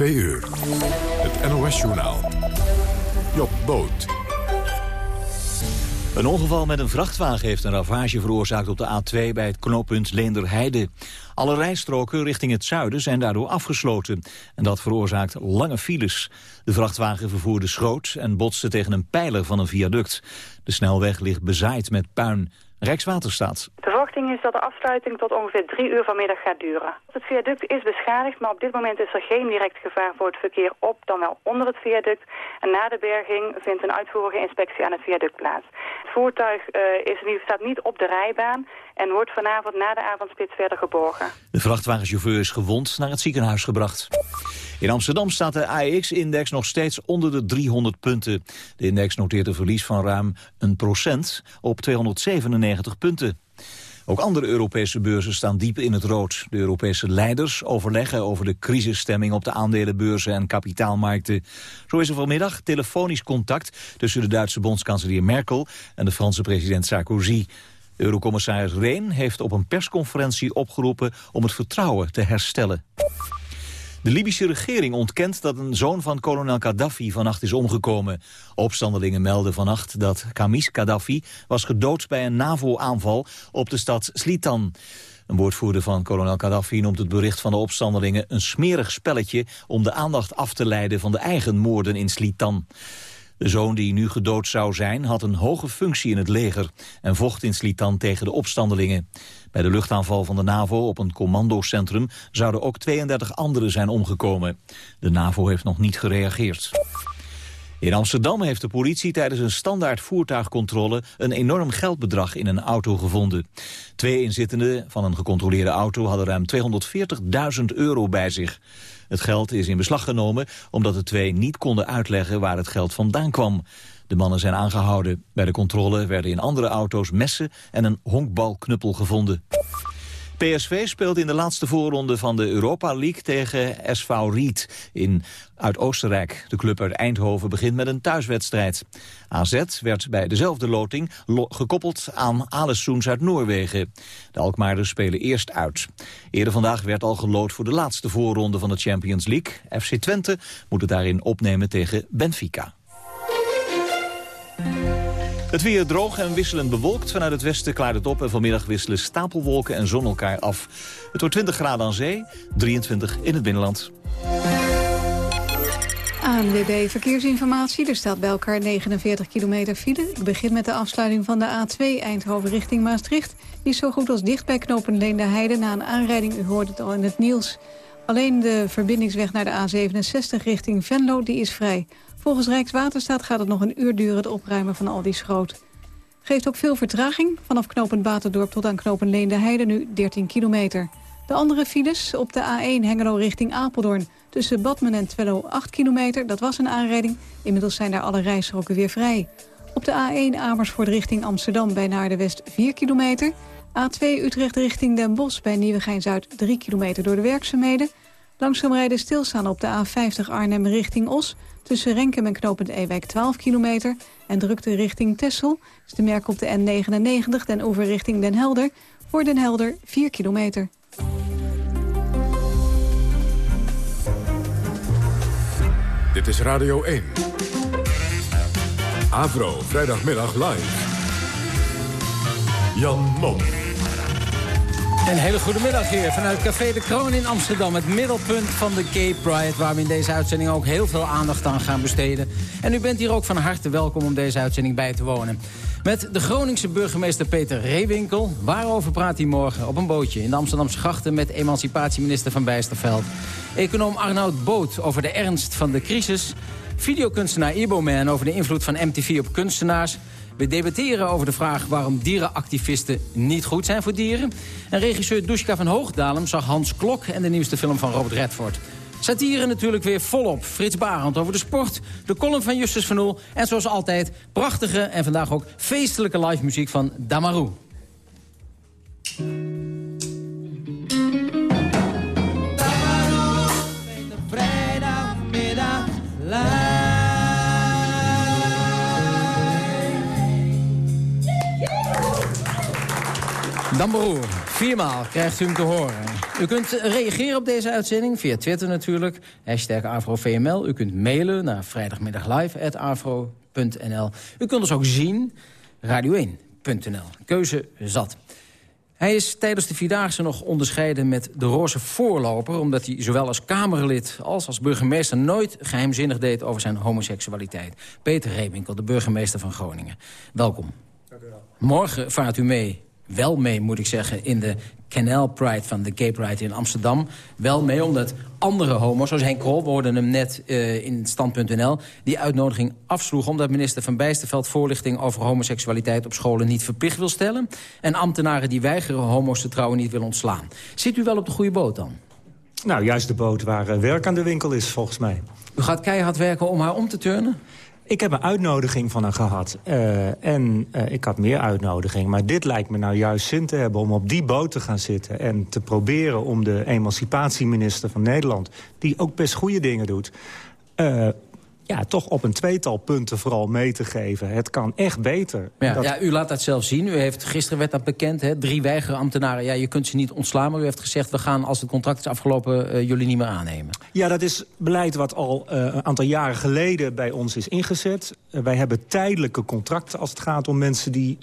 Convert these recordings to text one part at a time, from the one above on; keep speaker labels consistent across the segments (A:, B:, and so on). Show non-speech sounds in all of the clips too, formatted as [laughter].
A: 2 uur. Het NOS-journaal. Job Boot.
B: Een ongeval met een vrachtwagen heeft een ravage veroorzaakt op de A2 bij het knooppunt Leenderheide. Alle rijstroken richting het zuiden zijn daardoor afgesloten. En dat veroorzaakt lange files. De vrachtwagen vervoerde schroot en botste tegen een pijler van een viaduct. De snelweg ligt bezaaid met puin. Rijkswaterstaat.
C: Dat de afsluiting tot ongeveer drie uur vanmiddag gaat duren. Het viaduct is beschadigd, maar op dit moment is er geen direct gevaar voor het verkeer op dan wel onder het viaduct. En na de berging vindt een uitvoerige inspectie aan het viaduct plaats. Het voertuig uh, is, staat niet op de rijbaan en wordt vanavond na de avondspits verder geborgen.
B: De vrachtwagenchauffeur is gewond naar het ziekenhuis gebracht. In Amsterdam staat de AEX-index nog steeds onder de 300 punten. De index noteert een verlies van ruim een procent op 297 punten. Ook andere Europese beurzen staan diep in het rood. De Europese leiders overleggen over de crisisstemming op de aandelenbeurzen en kapitaalmarkten. Zo is er vanmiddag telefonisch contact tussen de Duitse bondskanselier Merkel en de Franse president Sarkozy. Eurocommissaris Rehn heeft op een persconferentie opgeroepen om het vertrouwen te herstellen. De Libische regering ontkent dat een zoon van kolonel Gaddafi vannacht is omgekomen. Opstandelingen melden vannacht dat Kamis Gaddafi was gedood bij een NAVO-aanval op de stad Slitan. Een woordvoerder van kolonel Gaddafi noemt het bericht van de opstandelingen een smerig spelletje om de aandacht af te leiden van de eigen moorden in Slitan. De zoon die nu gedood zou zijn had een hoge functie in het leger en vocht in Slitan tegen de opstandelingen. Bij de luchtaanval van de NAVO op een commandocentrum zouden ook 32 anderen zijn omgekomen. De NAVO heeft nog niet gereageerd. In Amsterdam heeft de politie tijdens een standaard voertuigcontrole een enorm geldbedrag in een auto gevonden. Twee inzittenden van een gecontroleerde auto hadden ruim 240.000 euro bij zich. Het geld is in beslag genomen omdat de twee niet konden uitleggen waar het geld vandaan kwam. De mannen zijn aangehouden. Bij de controle werden in andere auto's messen en een honkbalknuppel gevonden. PSV speelt in de laatste voorronde van de Europa League tegen SV Ried in, uit Oostenrijk. De club uit Eindhoven begint met een thuiswedstrijd. AZ werd bij dezelfde loting gekoppeld aan Alessoens uit Noorwegen. De Alkmaarders spelen eerst uit. Eerder vandaag werd al gelood voor de laatste voorronde van de Champions League. FC Twente moet het daarin opnemen tegen Benfica. Het weer droog en wisselend bewolkt. Vanuit het westen klaart het op en vanmiddag wisselen stapelwolken en zon elkaar af. Het wordt 20 graden aan zee, 23 in het binnenland.
D: ANWB Verkeersinformatie. Er staat bij elkaar 49 kilometer file. Ik begin met de afsluiting van de A2 Eindhoven richting Maastricht. Die is zo goed als dicht bij knopen Leende Heide na een aanrijding. U hoort het al in het nieuws. Alleen de verbindingsweg naar de A67 richting Venlo die is vrij. Volgens Rijkswaterstaat gaat het nog een uur duren het opruimen van al die schroot. Geeft ook veel vertraging. Vanaf knooppunt Baterdorp tot aan knooppunt Leende Heide nu 13 kilometer. De andere files op de A1 Hengelo richting Apeldoorn. Tussen Badmen en Twello 8 kilometer, dat was een aanrijding. Inmiddels zijn daar alle rijstroken weer vrij. Op de A1 Amersfoort richting Amsterdam bij Naarden-West 4 kilometer. A2 Utrecht richting Den Bosch bij Nieuwegein-Zuid 3 kilometer door de werkzaamheden. Langzaam rijden stilstaan op de A50 Arnhem richting Os... Tussen Renkem en Knopend Ewijk 12 kilometer. En drukte richting Tessel is te merken op de N99 Den Oever richting Den Helder. Voor Den Helder 4 kilometer.
A: Dit is Radio 1. Avro, vrijdagmiddag live. Jan Mom.
E: Een hele goede middag hier vanuit Café de Kroon in Amsterdam. Het middelpunt van de Gay Pride, waar we in deze uitzending ook heel veel aandacht aan gaan besteden. En u bent hier ook van harte welkom om deze uitzending bij te wonen. Met de Groningse burgemeester Peter Reewinkel. Waarover praat hij morgen op een bootje in de Amsterdamse grachten... met emancipatieminister Van Bijsterveld. Econoom Arnoud Boot over de ernst van de crisis. Videokunstenaar Iboman over de invloed van MTV op kunstenaars. We debatteren over de vraag waarom dierenactivisten niet goed zijn voor dieren. En regisseur Dushka van Hoogdalem zag Hans Klok en de nieuwste film van Robert Redford. Satire natuurlijk weer volop. Frits Barend over de sport, de column van Justus van Oel... en zoals altijd prachtige en vandaag ook feestelijke live muziek van Damaru. Dan Beroer, viermaal krijgt u hem te horen. U kunt reageren op deze uitzending via Twitter natuurlijk. Hashtag AfroVML. U kunt mailen naar vrijdagmiddaglive.afro.nl. U kunt ons ook zien, radio1.nl. Keuze zat. Hij is tijdens de Vierdaagse nog onderscheiden met de roze voorloper... omdat hij zowel als Kamerlid als als burgemeester... nooit geheimzinnig deed over zijn homoseksualiteit. Peter Reewinkel, de burgemeester van Groningen. Welkom. Morgen vaart u mee wel mee, moet ik zeggen, in de Canal Pride van de Gay Pride in Amsterdam. Wel mee, omdat andere homo's, zoals Henk Krol... we hoorden hem net uh, in stand.nl... die uitnodiging afsloeg omdat minister Van Bijsterveld... voorlichting over homoseksualiteit op scholen niet verplicht wil stellen... en ambtenaren die weigeren homo's te trouwen niet willen ontslaan. Zit u wel op de goede boot dan?
F: Nou, juist de boot waar uh, werk aan de winkel is, volgens mij.
E: U gaat keihard werken om haar om te turnen?
F: Ik heb een uitnodiging van haar gehad. Uh, en uh, ik had meer uitnodiging. Maar dit lijkt me nou juist zin te hebben om op die boot te gaan zitten... en te proberen om de emancipatieminister van Nederland... die ook best goede dingen doet... Uh, ja, toch op een tweetal punten vooral mee te geven. Het kan echt beter.
E: Ja, dat... ja, u laat dat zelf zien. U heeft, gisteren werd dat bekend, hè, drie weigerambtenaren. Ja, je kunt ze niet ontslaan, maar u heeft gezegd... we gaan, als het contract is afgelopen, uh, jullie niet meer aannemen.
F: Ja, dat is beleid wat al uh, een aantal jaren geleden bij ons is ingezet. Uh, wij hebben tijdelijke contracten als het gaat om mensen die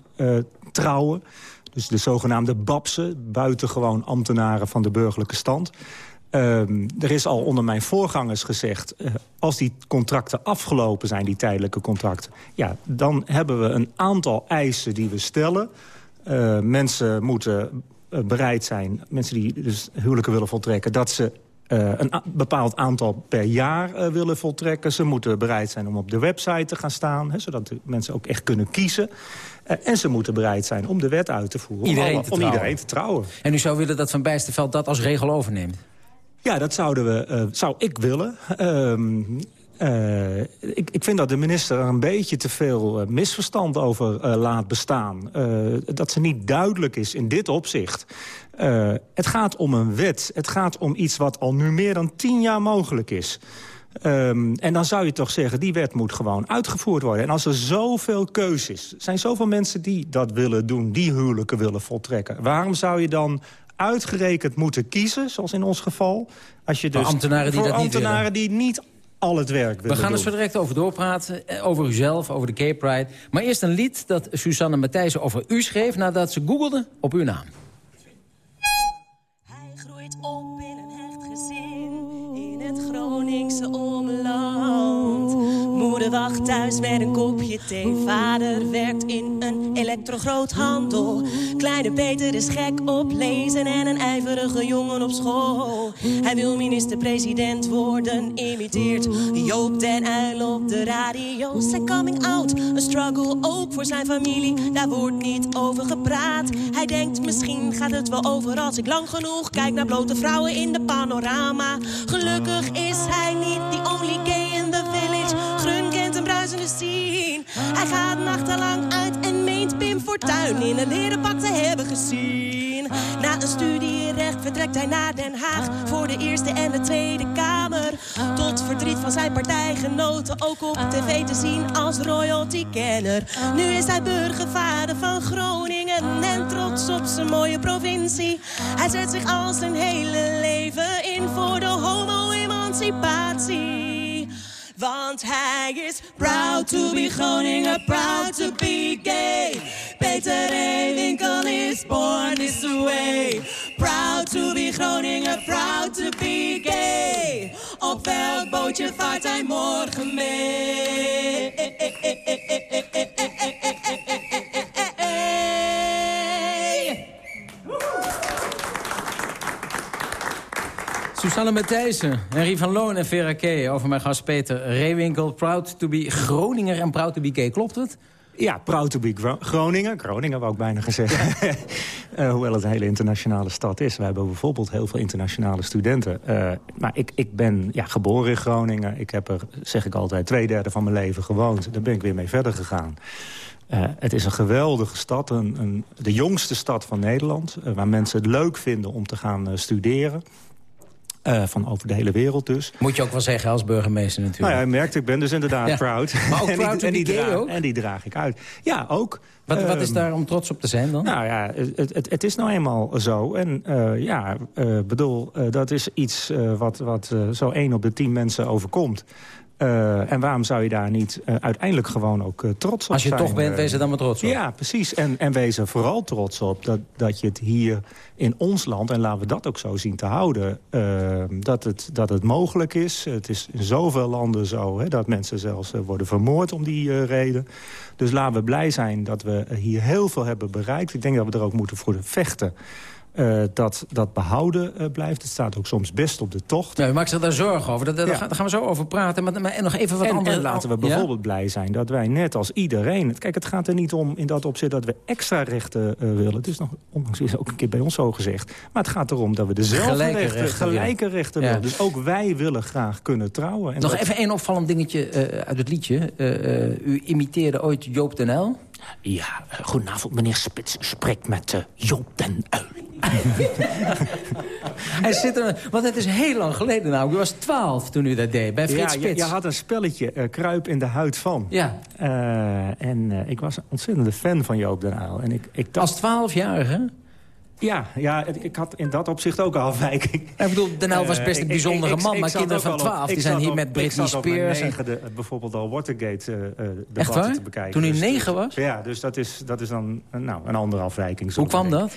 F: trouwen. Dus de zogenaamde BAPSen, buitengewoon ambtenaren van de burgerlijke stand... Um, er is al onder mijn voorgangers gezegd... Uh, als die contracten afgelopen zijn, die tijdelijke contracten... Ja, dan hebben we een aantal eisen die we stellen. Uh, mensen moeten uh, bereid zijn, mensen die dus huwelijken willen voltrekken... dat ze een bepaald aantal per jaar willen voltrekken. Ze moeten bereid zijn om op de website te gaan staan... Hè, zodat de mensen ook echt kunnen kiezen. en ze moeten bereid zijn om de wet uit te voeren...
E: Iedereen
F: om,
E: te
F: om iedereen te trouwen.
E: En u zou willen dat Van Bijsterveld dat als regel overneemt?
F: Ja, dat zouden we, uh, zou ik willen. Uh, uh, ik, ik vind dat de minister er een beetje te veel uh, misverstand over laat bestaan. dat ze niet duidelijk is in dit opzicht. het gaat om een wet. Het gaat om iets wat al nu meer dan tien jaar mogelijk is. Um, en dan zou je toch zeggen, die wet moet gewoon uitgevoerd worden. En als er zoveel is, er zijn zoveel mensen die dat willen doen... die huwelijken willen voltrekken. Waarom zou je dan uitgerekend moeten kiezen, zoals in ons geval. Als je dus
E: voor ambtenaren die
F: voor
E: dat niet
F: die niet al het werk willen
E: We gaan
F: doen.
E: er zo direct over doorpraten, eh, over uzelf, over de Gay Pride. Maar eerst een lied dat Susanne Matthijssen over u schreef... nadat ze googelde op uw naam.
G: Hij groeit op in een hecht gezin, in het Groningse. Wacht thuis met een kopje thee. Vader werkt in een elektrogroothandel. Kleine Peter is gek op lezen en een ijverige jongen op school. Hij wil minister-president worden, imiteert Joop den Uyl op de radio. Zijn coming out, een struggle ook voor zijn familie. Daar wordt niet over gepraat. Hij denkt misschien gaat het wel over als ik lang genoeg kijk naar blote vrouwen in de panorama. Gelukkig is hij niet the only gay in the village. Hij gaat nachtenlang uit en meent Pim Fortuyn in een leren pak te hebben gezien. Na een studie in recht vertrekt hij naar Den Haag voor de Eerste en de Tweede Kamer. Tot verdriet van zijn partijgenoten ook op tv te zien als royalty-kenner. Nu is hij burgervader van Groningen en trots op zijn mooie provincie. Hij zet zich al zijn hele leven in voor de homo-emancipatie. Want hij is proud to be Groninger, proud to be gay. Peter Ewinkel is born this way. Proud to be Groninger, proud to be gay. Op welk bootje vaart hij morgen mee?
E: Susanne Matthijssen, Henry van Loon en Vera K. Over mijn gast Peter Reewinkel. Proud to be Groninger en proud to be gay. Klopt het?
F: Ja, proud to be Gro Groningen. Groningen wou ik bijna gaan zeggen. uh, [laughs] hoewel het een hele internationale stad is. We hebben bijvoorbeeld heel veel internationale studenten. Uh, maar ik, ik ben ja, geboren in Groningen. Ik heb er, zeg ik altijd, twee derde van mijn leven gewoond. Daar ben ik weer mee verder gegaan. Uh, het is een geweldige stad, een, een, de jongste stad van Nederland... Uh, waar mensen het leuk vinden om te gaan uh, studeren. Van over de hele wereld dus.
E: Moet je ook wel zeggen als burgemeester natuurlijk.
F: Nou ja, je merkt, ik ben dus inderdaad proud.
E: Maar ook [laughs]
F: en
E: proud
F: en, die draag,
E: ook?
F: en die draag ik uit. Ja, ook.
E: wat, wat is
F: Ehm,
E: daar om trots op te zijn dan?
F: Nou ja, het, het, het is nou eenmaal zo. En eh, ja, eh, bedoel, eh, dat is iets eh, wat, wat eh, zo één op de tien mensen overkomt. Eh, en waarom zou je daar niet eh, uiteindelijk gewoon ook eh, trots op
E: als je
F: zijn?
E: toch bent, wees er dan maar trots op.
F: Ja, precies. En, en wees er vooral trots op dat, dat je het hier in ons land... en laten we dat ook zo zien te houden, dat, het, dat het mogelijk is. Het is in zoveel landen zo hè, dat mensen zelfs worden vermoord om die reden. Dus laten we blij zijn dat we hier heel veel hebben bereikt. Ik denk dat we er ook moeten voor vechten. Eh, dat dat behouden eh, blijft. Het staat ook soms best op de tocht.
E: U maakt zich daar zorgen over. Dat, dat-
F: Ja.
E: Daar gaan we zo over praten. Maar, maar en nog even wat
F: En,
E: andere...
F: en laten we
E: Ja?
F: bijvoorbeeld blij zijn dat wij net als iedereen... Kijk, het gaat er niet om in dat opzicht dat we extra rechten eh, willen. Het is nog, ondanks is ook een keer bij ons zo gezegd. Maar het gaat erom dat we dezelfde
E: Gelijke
F: rechten,
E: rechten
F: gelijke rechten willen. Dus ook wij willen graag kunnen trouwen. En
E: Nog
F: dat-
E: even één opvallend dingetje uit het liedje. U imiteerde ooit Joop den Uyl.
F: Ja, eh, goedenavond meneer Spits. U spreekt met eh, Joop den Uyl.
E: Hij [laughs] zit er, want het is heel lang geleden nou. U was twaalf toen u dat deed, bij Frits
F: Ja, je,
E: Spits.
F: je had een spelletje, eh, Kruip in de huid van.
E: Ja,
F: Eh, en eh, ik was een ontzettende fan van Joop den Uyl. En ik, ik dacht,
E: als twaalfjarige.
F: Ja, ja, ik ik had in dat opzicht ook een [laughs] afwijking.
E: Ik bedoel, Den was
F: Eh,
E: best een
F: ik-
E: bijzondere
F: ik- ik-
E: man.
F: ik
E: maar kinderen van
F: al op-
E: twaalf,
F: ik
E: die zijn hier
F: op-
E: met Britney
F: Ik zat
E: Spears. en-
F: negende, eh, bijvoorbeeld al Watergate eh,
E: waar?
F: te bekijken.
E: Toen u
F: Dus-
E: negen was?
F: Ja, dus dat is, dat is dan nou, een andere afwijking.
E: Hoe kwam dat?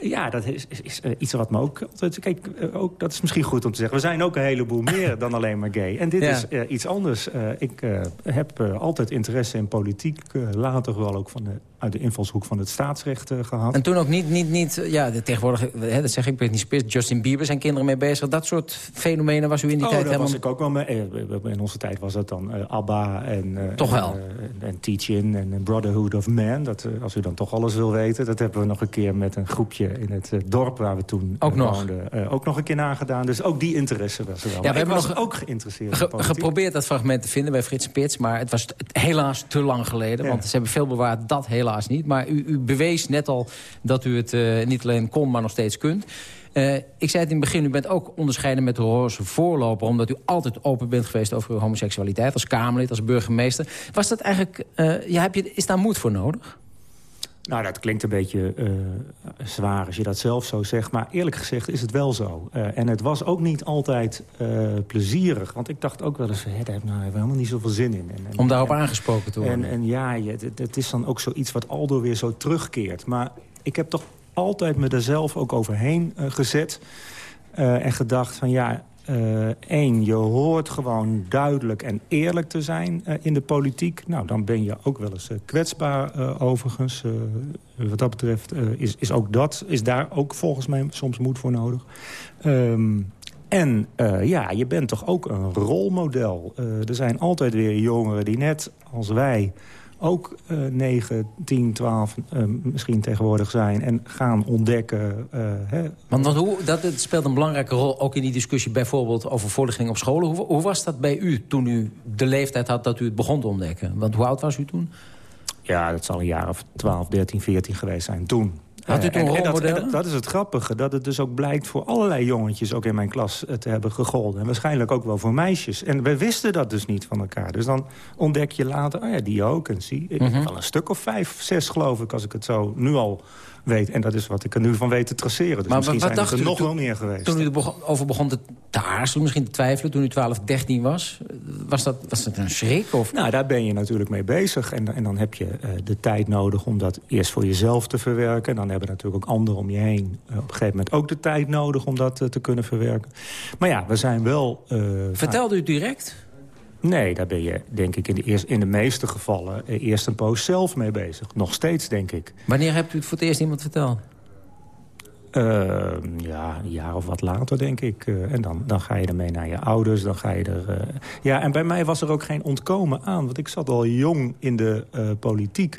F: Ja, dat is, is, is, iets wat me ook altijd... Kijk, ook, dat is misschien goed om te zeggen. We zijn ook een heleboel meer dan alleen maar gay. En dit
E: Ja.
F: is iets anders. Ik heb altijd interesse in politiek. later wel ook van de, uit de invalshoek van het staatsrecht eh, gehad.
E: En toen ook niet, niet, niet ja, de tegenwoordig, hè, dat zeg ik, Britney Spears, Justin Bieber zijn kinderen mee bezig. Dat soort fenomenen was u in die
F: oh,
E: tijd helemaal...
F: was ik ook wel mee. Eh, In onze tijd was dat dan eh, ABBA en... eh,
E: Toch wel?
F: En, eh, en Teach-In en Brotherhood of Man. Dat, eh, als u dan toch alles wil weten. Dat hebben we nog een keer met een groepje in het eh, dorp waar we toen
E: Ook
F: eh,
E: nog?
F: woonden. eh, ook nog een keer nagedaan. Dus ook die interesse was er wel.
E: we
F: Maar ik
E: hebben nog-
F: ook geïnteresseerd
E: Ge- geprobeerd dat fragment te vinden bij Frits Spits... maar het was helaas te lang geleden.
F: Ja.
E: Want ze hebben veel bewaard, dat helaas niet. Maar u, u bewees net al dat u het eh, niet alleen kon, maar nog steeds kunt. Eh, ik zei het in het begin, u bent ook onderscheiden met de roze voorloper... omdat u altijd open bent geweest over uw homoseksualiteit... als Kamerlid, als burgemeester. Was dat eigenlijk... eh, ja, heb je, is daar moed voor nodig?
F: Nou, dat klinkt een beetje eh, zwaar als je dat zelf zo zegt. Maar eerlijk gezegd is het wel zo. Eh, en het was ook niet altijd eh, plezierig. Want ik dacht ook wel eens, hè, daar heb ik nou helemaal niet zoveel zin in. En, en-
E: Om daarop
F: en-
E: aangesproken te worden?
F: En, en ja, het, het is dan ook zoiets wat aldoor weer zo terugkeert. Maar ik heb toch altijd me er zelf ook overheen gezet. en gedacht van ja, eh, één, je hoort gewoon duidelijk en eerlijk te zijn eh, in de politiek. Nou, dan ben je ook wel eens eh, kwetsbaar eh, overigens. Eh, wat dat betreft eh, is, is, ook dat, is daar ook volgens mij soms moed voor nodig. Ehm, en eh, ja, je bent toch ook een rolmodel. Eh, er zijn altijd weer jongeren die net als wij ook eh 9, 10, 12 eh, misschien tegenwoordig zijn... en gaan ontdekken... eh, hè,
E: Want, want hoe, dat het speelt een belangrijke rol, ook in die discussie... bijvoorbeeld over voorlichting op scholen. Hoe, hoe was dat bij u toen u de leeftijd had dat u het begon te ontdekken? Want hoe oud was u toen?
F: Ja, dat zal een jaar of 12, 13, 14 geweest zijn toen.
E: Had u
F: Eh,
E: toen
F: en- en dat, is het grappige, dat het dus ook blijkt voor allerlei jongetjes... ook in mijn klas eh, te hebben gegolden. En waarschijnlijk ook wel voor meisjes. En we wisten dat dus niet van elkaar. Dus dan ontdek je later, oh ja, die ook. En zie, ik heb wel een stuk of vijf, zes geloof ik... als ik het zo nu al weet. En dat is wat ik er nu van weet te traceren. Dus
E: Maar
F: misschien
E: wat
F: zijn er nog
E: toen-
F: wel meer geweest.
E: Toen u er begon- over begon te, aarzelen, misschien te twijfelen... toen u 12, 13 was, was dat, was dat een schrik? Of?
F: Nou, daar ben je natuurlijk mee bezig. En, en dan heb je eh, de tijd nodig om dat eerst voor jezelf te verwerken. En dan hebben natuurlijk ook anderen om je heen eh, op een gegeven moment ook de tijd nodig om dat eh, te kunnen verwerken. Maar ja, we zijn wel...
E: Vertelde u direct?
F: Nee, daar ben je denk ik in de, eerst, in de meeste gevallen eh, eerst een poos zelf mee bezig. Nog steeds, denk ik.
E: Wanneer hebt u het voor het eerst iemand verteld?
F: Eh, ja, een jaar of wat later, denk ik. Eh, en dan, dan ga je ermee naar je ouders. Dan ga je er, eh, Ja, en bij mij was er ook geen ontkomen aan. Want ik zat al jong in de politiek.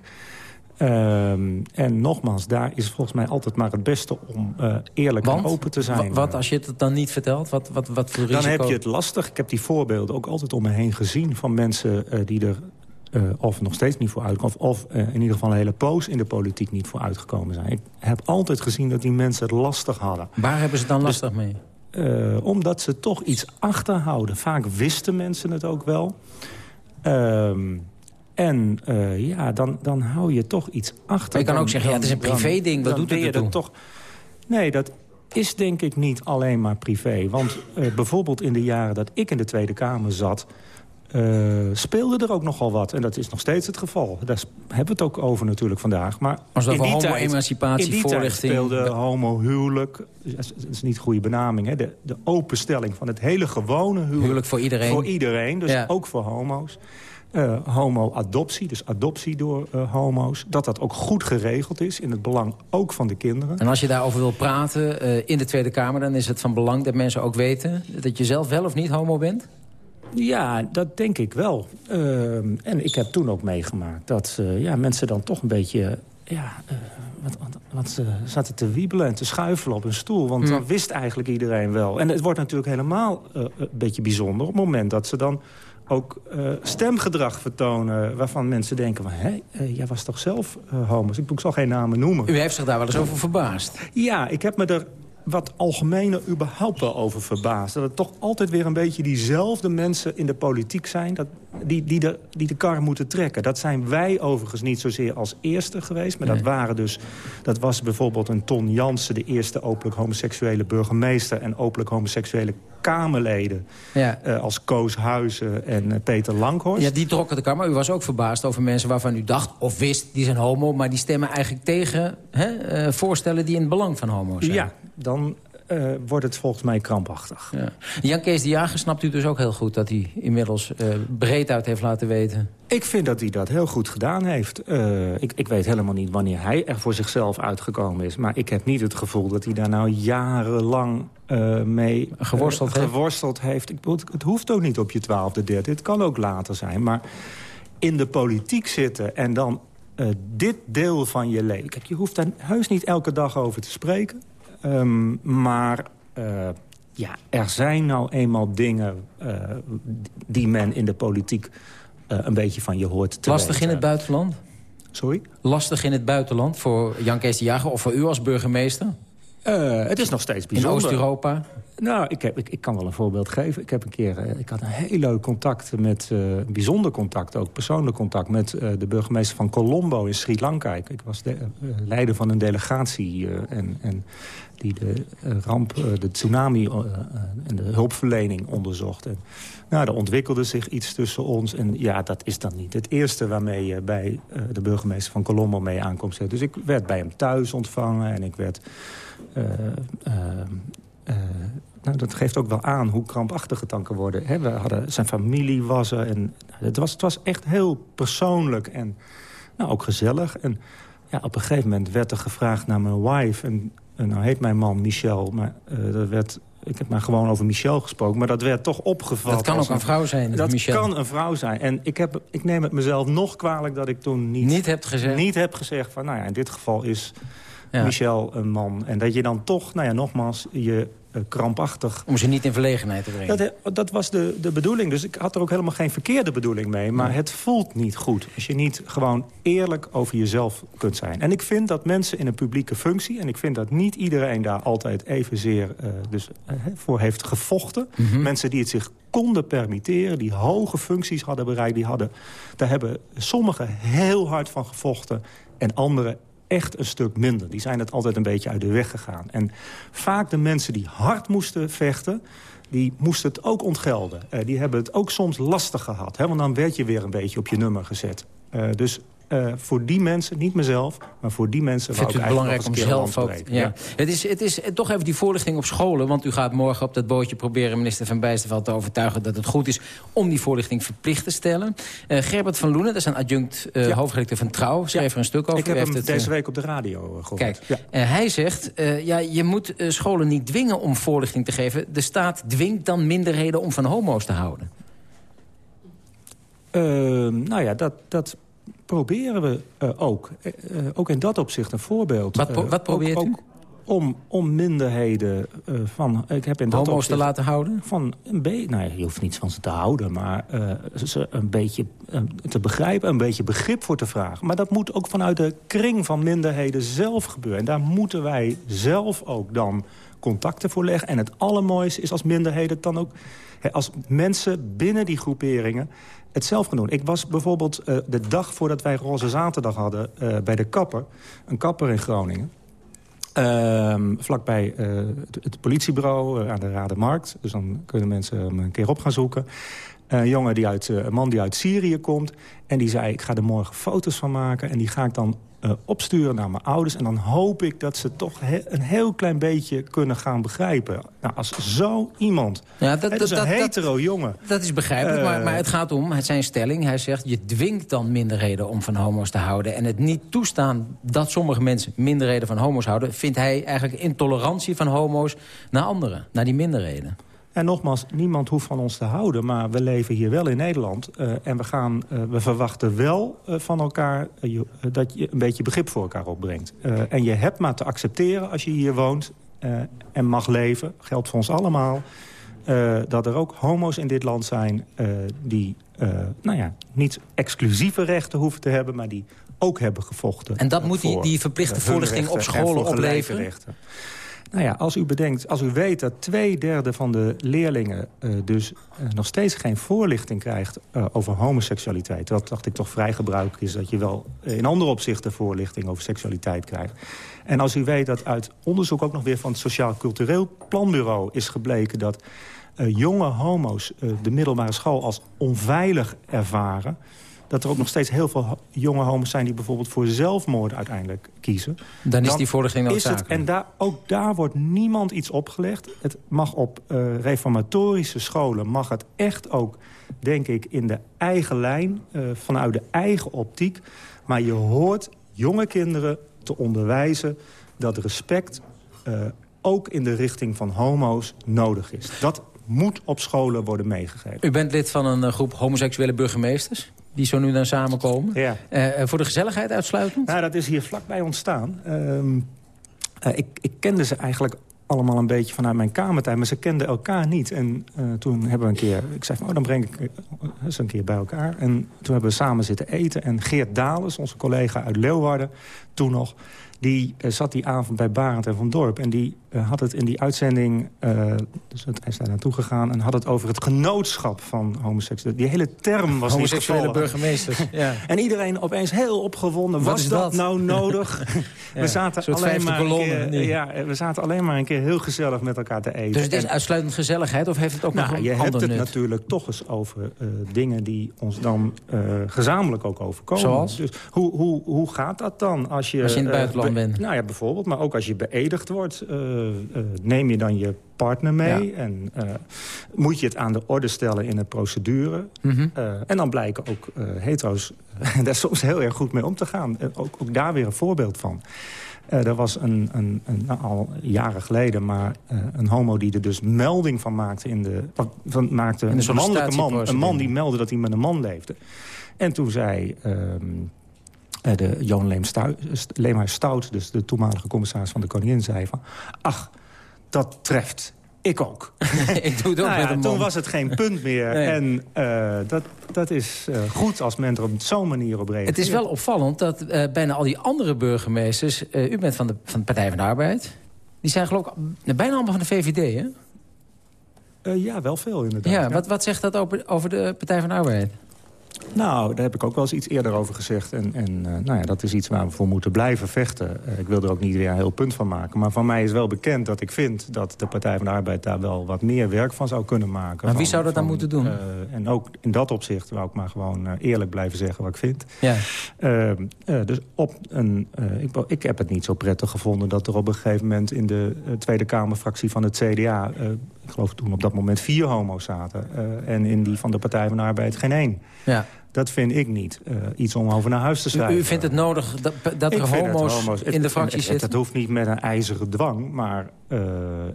F: Ehm, en nogmaals, daar is volgens mij altijd maar het beste om eh, eerlijk
E: Want?
F: en open te zijn.
E: Wa- Wat als je het dan niet vertelt? Wat, wat, wat voor
F: dan
E: risico?
F: heb je het lastig. Ik heb die voorbeelden ook altijd om me heen gezien... van mensen eh, die er eh, of nog steeds niet voor uitkomen... of, of in ieder geval een hele poos in de politiek niet voor uitgekomen zijn. Ik heb altijd gezien dat die mensen het lastig hadden.
E: Waar hebben ze het dan
F: Dus-
E: lastig mee?
F: omdat ze toch iets achterhouden. Vaak wisten mensen het ook wel. Ehm, en ja, dan, dan hou je toch iets achter.
E: Maar je kan ook zeggen, ja, het is een privé-ding, wat doet het er toch?
F: Nee, dat is denk ik niet alleen maar privé. Want bijvoorbeeld in de jaren dat ik in de Tweede Kamer zat... Uh, speelde er ook nogal wat. En dat is nog steeds het geval. Daar hebben we het ook over natuurlijk vandaag. Maar
E: Als in die homo-emancipatie,
F: in die tijd speelde homo-huwelijk... Dat is niet een goede benaming. Hè? De, de openstelling van het hele gewone huwelijk.
E: Huwelijk voor iedereen.
F: Voor iedereen, dus ook voor homo's. Uh, homo-adoptie, dus adoptie door uh, homo's. Dat dat ook goed geregeld is, in het belang ook van de kinderen.
E: En als je daarover wil praten uh, in de Tweede Kamer... dan is het van belang dat mensen ook weten... dat je zelf wel of niet homo bent?
F: Ja, dat denk ik wel. Uh, en ik heb toen ook meegemaakt dat ja, mensen dan toch een beetje... Ja, wat, wat, wat, ze zaten te wiebelen en te schuifelen op een stoel. Want mm. dan wist eigenlijk iedereen wel. En het wordt natuurlijk helemaal een beetje bijzonder... op het moment dat ze dan ook stemgedrag vertonen... waarvan mensen denken, van, hé, jij was toch zelf homo's? Ik, ik zal geen namen noemen.
E: U heeft zich daar wel eens over verbaasd?
F: Ja, ik heb me er wat algemener überhaupt wel over verbaasd. Dat het toch altijd weer een beetje diezelfde mensen in de politiek zijn... Dat, die, die, de, die de kar moeten trekken. Dat zijn wij overigens niet zozeer als eerste geweest. Maar dat, waren dus, dat was bijvoorbeeld een Ton Jansen... de eerste openlijk homoseksuele burgemeester... en openlijk homoseksuele Kamerleden. Ja. Uh, als Koos Huizen en uh, Peter Langhorst.
E: Ja, die trokken de Kamer. U was ook verbaasd over mensen waarvan u dacht of wist... die zijn homo, maar die stemmen eigenlijk tegen hè, uh, voorstellen... die in het belang van homo's zijn.
F: Ja, dan uh, wordt het volgens mij krampachtig. Ja.
E: Jan Kees de Jager snapt u dus ook heel goed... dat hij inmiddels uh, breed uit heeft laten weten?
F: Ik vind dat hij dat heel goed gedaan heeft. Uh, ik, ik, weet helemaal niet wanneer hij er voor zichzelf uitgekomen is. Maar ik heb niet het gevoel dat hij daar nou jarenlang mee
E: geworsteld,
F: geworsteld heeft. heeft. Ik, het hoeft ook niet op je twaalfde, derde. Het kan ook later zijn. Maar in de politiek zitten en dan dit deel van je leven... Kijk, je hoeft daar heus niet elke dag over te spreken... Um, maar uh, ja, er zijn nou eenmaal dingen uh, die men in de politiek uh, een beetje van je hoort te
E: Lastig
F: weten.
E: in het buitenland?
F: Sorry?
E: Lastig in het buitenland voor Jan Kees de Jager of voor u als burgemeester?
F: Het is nog steeds bijzonder.
E: In Oost-Europa?
F: Nou, ik, heb, ik, kan wel een voorbeeld geven. Ik heb een keer, uh, ik had een heel leuk contact met, uh, bijzonder contact, ook persoonlijk contact... met de burgemeester van Colombo in Sri Lanka. Ik, was de, leider van een delegatie en, en die de ramp, de tsunami en de hulpverlening onderzocht. En, nou, er ontwikkelde zich iets tussen ons. En ja, dat is dan niet het eerste waarmee je bij de burgemeester van Colombo mee aankomt. Dus ik werd bij hem thuis ontvangen en ik werd... nou, dat geeft ook wel aan hoe krampachtig het dan kan worden. He, we hadden, zijn familie was er. En het, was, het was echt heel persoonlijk en nou, ook gezellig. En ja, op een gegeven moment werd er gevraagd naar mijn wife. En, en nou heet mijn man Michel, maar dat werd ik heb maar gewoon over Michel gesproken, maar dat werd toch opgevallen.
E: Dat kan ook een vrouw zijn,
F: Dat
E: Michel.
F: kan een vrouw zijn. En ik, heb, ik neem het mezelf nog kwalijk dat ik toen niet,
E: niet, hebt gezegd.
F: niet heb gezegd... van, nou ja, in dit geval is ja. Michel een man. En dat je dan toch, nou ja, nogmaals, je uh, krampachtig...
E: Om ze niet in verlegenheid te brengen.
F: Dat, dat, was de, de bedoeling. Dus ik had er ook helemaal geen verkeerde bedoeling mee. Maar het voelt niet goed. Als je niet gewoon eerlijk over jezelf kunt zijn. En ik vind dat mensen in een publieke functie... en ik vind dat niet iedereen daar altijd evenzeer uh, dus, uh, voor heeft gevochten. Mm -hmm. Mensen die het zich konden permitteren, die hoge functies hadden bereikt... Die hadden, daar hebben sommigen heel hard van gevochten... en anderen echt een stuk minder. Die zijn het altijd een beetje uit de weg gegaan. En vaak de mensen die hard moesten vechten die moesten het ook ontgelden. Uh, die hebben het ook soms lastig gehad. Hè? Want dan werd je weer een beetje op je nummer gezet. Uh, dus uh, voor die mensen, niet mezelf, maar voor die mensen...
E: Vindt u het belangrijk om zelf ook... Ja. ja. Het, is, het is toch even die voorlichting op scholen... want u gaat morgen op dat bootje proberen minister Van Bijsterveld te overtuigen... dat het goed is om die voorlichting verplicht te stellen. Uh, Gerbert van Loenen, dat is een adjunct uh, ja. hoofdredacteur van Trouw... schreef ja. er een stuk over.
F: Ik heb hem
E: het,
F: deze week op de radio gehoord.
E: Kijk, hij zegt, ja, je moet scholen niet dwingen om voorlichting te geven. De staat dwingt dan minderheden om van homo's te houden.
F: nou ja, dat... dat proberen we uh, ook. Uh, ook in dat opzicht een voorbeeld.
E: Wat, pro wat probeert
F: ook,
E: u?
F: Ook, om, om minderheden van... Ik heb in dat
E: Homo's te laten houden?
F: Van een beetje... Nou, je hoeft niets van ze te houden, maar ze een beetje te begrijpen... een beetje begrip voor te vragen. Maar dat moet ook vanuit de kring van minderheden zelf gebeuren. En daar moeten wij zelf ook dan contacten voor leggen. En het allermooiste is als minderheden dan ook... als mensen binnen die groeperingen het zelf gaan doen. Ik was bijvoorbeeld uh, de dag voordat wij Roze Zaterdag hadden... Uh, bij de kapper, een kapper in Groningen... Uh, vlakbij uh, het, het, politiebureau aan de Rademarkt. Dus dan kunnen mensen hem een keer op gaan zoeken. Een jongen die uit, een man die uit Syrië komt. En die zei, ik ga er morgen foto's van maken. En die ga ik dan uh, opsturen naar mijn ouders. En dan hoop ik dat ze toch he een heel klein beetje kunnen gaan begrijpen. Nou, als zo iemand... Ja, dat, dat, is een dat, hetero
E: dat,
F: jongen.
E: Dat is begrijpelijk, uh, maar, maar het gaat om het zijn stelling. Hij zegt, je dwingt dan minderheden om van homo's te houden. En het niet toestaan dat sommige mensen minderheden van homo's houden... vindt hij eigenlijk intolerantie van homo's naar anderen, naar die minderheden.
F: En nogmaals, niemand hoeft van ons te houden. Maar we leven hier wel in Nederland. Uh, en we, gaan, uh, we verwachten wel uh, van elkaar dat je een beetje begrip voor elkaar opbrengt. en je hebt maar te accepteren als je hier woont en mag leven. Geldt voor ons allemaal. dat er ook homo's in dit land zijn die nou ja, niet exclusieve rechten hoeven te hebben... maar die ook hebben gevochten.
E: En dat moet die, die verplichte voorlichting op scholen opleveren?
F: Nou ja, als u bedenkt, als u weet dat twee derde van de leerlingen... Uh, dus uh, nog steeds geen voorlichting krijgt uh, over homoseksualiteit... wat dacht ik toch vrij gebruikelijk is... dat je wel in andere opzichten voorlichting over seksualiteit krijgt. En als u weet dat uit onderzoek ook nog weer van het Sociaal Cultureel Planbureau... is gebleken dat jonge homo's de middelbare school als onveilig ervaren dat er ook nog steeds heel veel jonge homo's zijn... die bijvoorbeeld voor zelfmoord uiteindelijk kiezen.
E: Dan is die voorlichting noodzakelijk.
F: En daar, ook daar wordt niemand iets opgelegd. Het mag op uh, reformatorische scholen mag het echt ook, denk ik... in de eigen lijn, uh, vanuit de eigen optiek. Maar je hoort jonge kinderen te onderwijzen dat respect... Uh, ook in de richting van homo's nodig is. Dat moet op scholen worden meegegeven.
E: U bent lid van een groep homoseksuele burgemeesters? Die zo nu dan samenkomen.
F: Ja.
E: Uh, voor de gezelligheid uitsluitend?
F: Nou, dat is hier vlakbij ontstaan. Uh, uh, ik, ik kende ze eigenlijk allemaal een beetje vanuit mijn kamertijd. Maar ze kenden elkaar niet. En toen hebben we een keer... Ik zei van, oh, dan breng ik ze een keer bij elkaar. En toen hebben we samen zitten eten. En Geert Dales, onze collega uit Leeuwarden, toen nog die uh, zat die avond bij Barend en Van Dorp. En die uh, had het in die uitzending, uh, dus hij is daar naartoe gegaan... en had het over het genootschap van homoseksuele. Die hele term was
E: Homoseksuele burgemeesters, [laughs] ja.
F: en iedereen opeens heel opgewonden. Wat was dat, dat, nou nodig? [laughs] ja, we, zaten alleen maar keer, ja, we zaten alleen maar een keer heel gezellig met elkaar te eten.
E: Dus het is en, uitsluitend gezelligheid of heeft het ook
F: nou,
E: nog een
F: je hebt het
E: nut?
F: natuurlijk toch eens over dingen die ons dan gezamenlijk ook overkomen.
E: Zoals?
F: Dus hoe, hoe, hoe gaat dat dan? Als je,
E: als je in het buitenland bent?
F: Nou ja, bijvoorbeeld. Maar ook als je beëdigd wordt, uh, uh, neem je dan je partner mee. Ja. En uh, moet je het aan de orde stellen in een procedure. Mm -hmm. en dan blijken ook hetero's [laughs] daar soms heel erg goed mee om te gaan. ook, ook daar weer een voorbeeld van. Uh, er was een, een, een nou, al jaren geleden, maar uh, een homo die er dus melding van maakte in de, van, maakte
E: in de
F: een mannelijke man, een man die meldde dat hij met een man leefde. En toen zei um, uh, de Johan Leem Leemhuis Stout, dus de toenmalige commissaris van de Koningin, zei van... ach, dat treft ik ook. [laughs]
E: ik doe het ook
F: nou ja, Toen was het geen punt meer. nee. En uh, dat, dat is uh, goed als men er op zo'n manier op reageert.
E: Het is wel opvallend dat uh, bijna al die andere burgemeesters... u bent van de, van de Partij van de Arbeid... die zijn geloof ik bijna allemaal van de VVD, hè?
F: ja, wel veel inderdaad.
E: Ja, ja. Wat, wat zegt dat over, over de Partij van de Arbeid?
F: Nou, daar heb ik ook wel eens iets eerder over gezegd. En, en uh, nou ja, dat is iets waar we voor moeten blijven vechten. Uh, ik wil er ook niet weer een heel punt van maken. Maar van mij is wel bekend dat ik vind dat de Partij van de Arbeid... daar wel wat meer werk van zou kunnen maken.
E: Maar wie zou dat dan moeten doen? Uh,
F: en ook in dat opzicht wou ik maar gewoon eerlijk blijven zeggen wat ik vind.
E: Ja.
F: dus op een, ik, ik, heb het niet zo prettig gevonden... dat er op een gegeven moment in de Tweede Kamerfractie van het CDA... ik geloof toen op dat moment vier homo's zaten. en in die van de Partij van de Arbeid geen één.
E: Ja.
F: Dat vind ik niet uh, iets om over naar huis te schrijven.
E: U, u vindt het nodig dat, dat er homo's, homo's, in de fractie zitten?
F: Het, hoeft niet met een ijzeren dwang. Maar uh,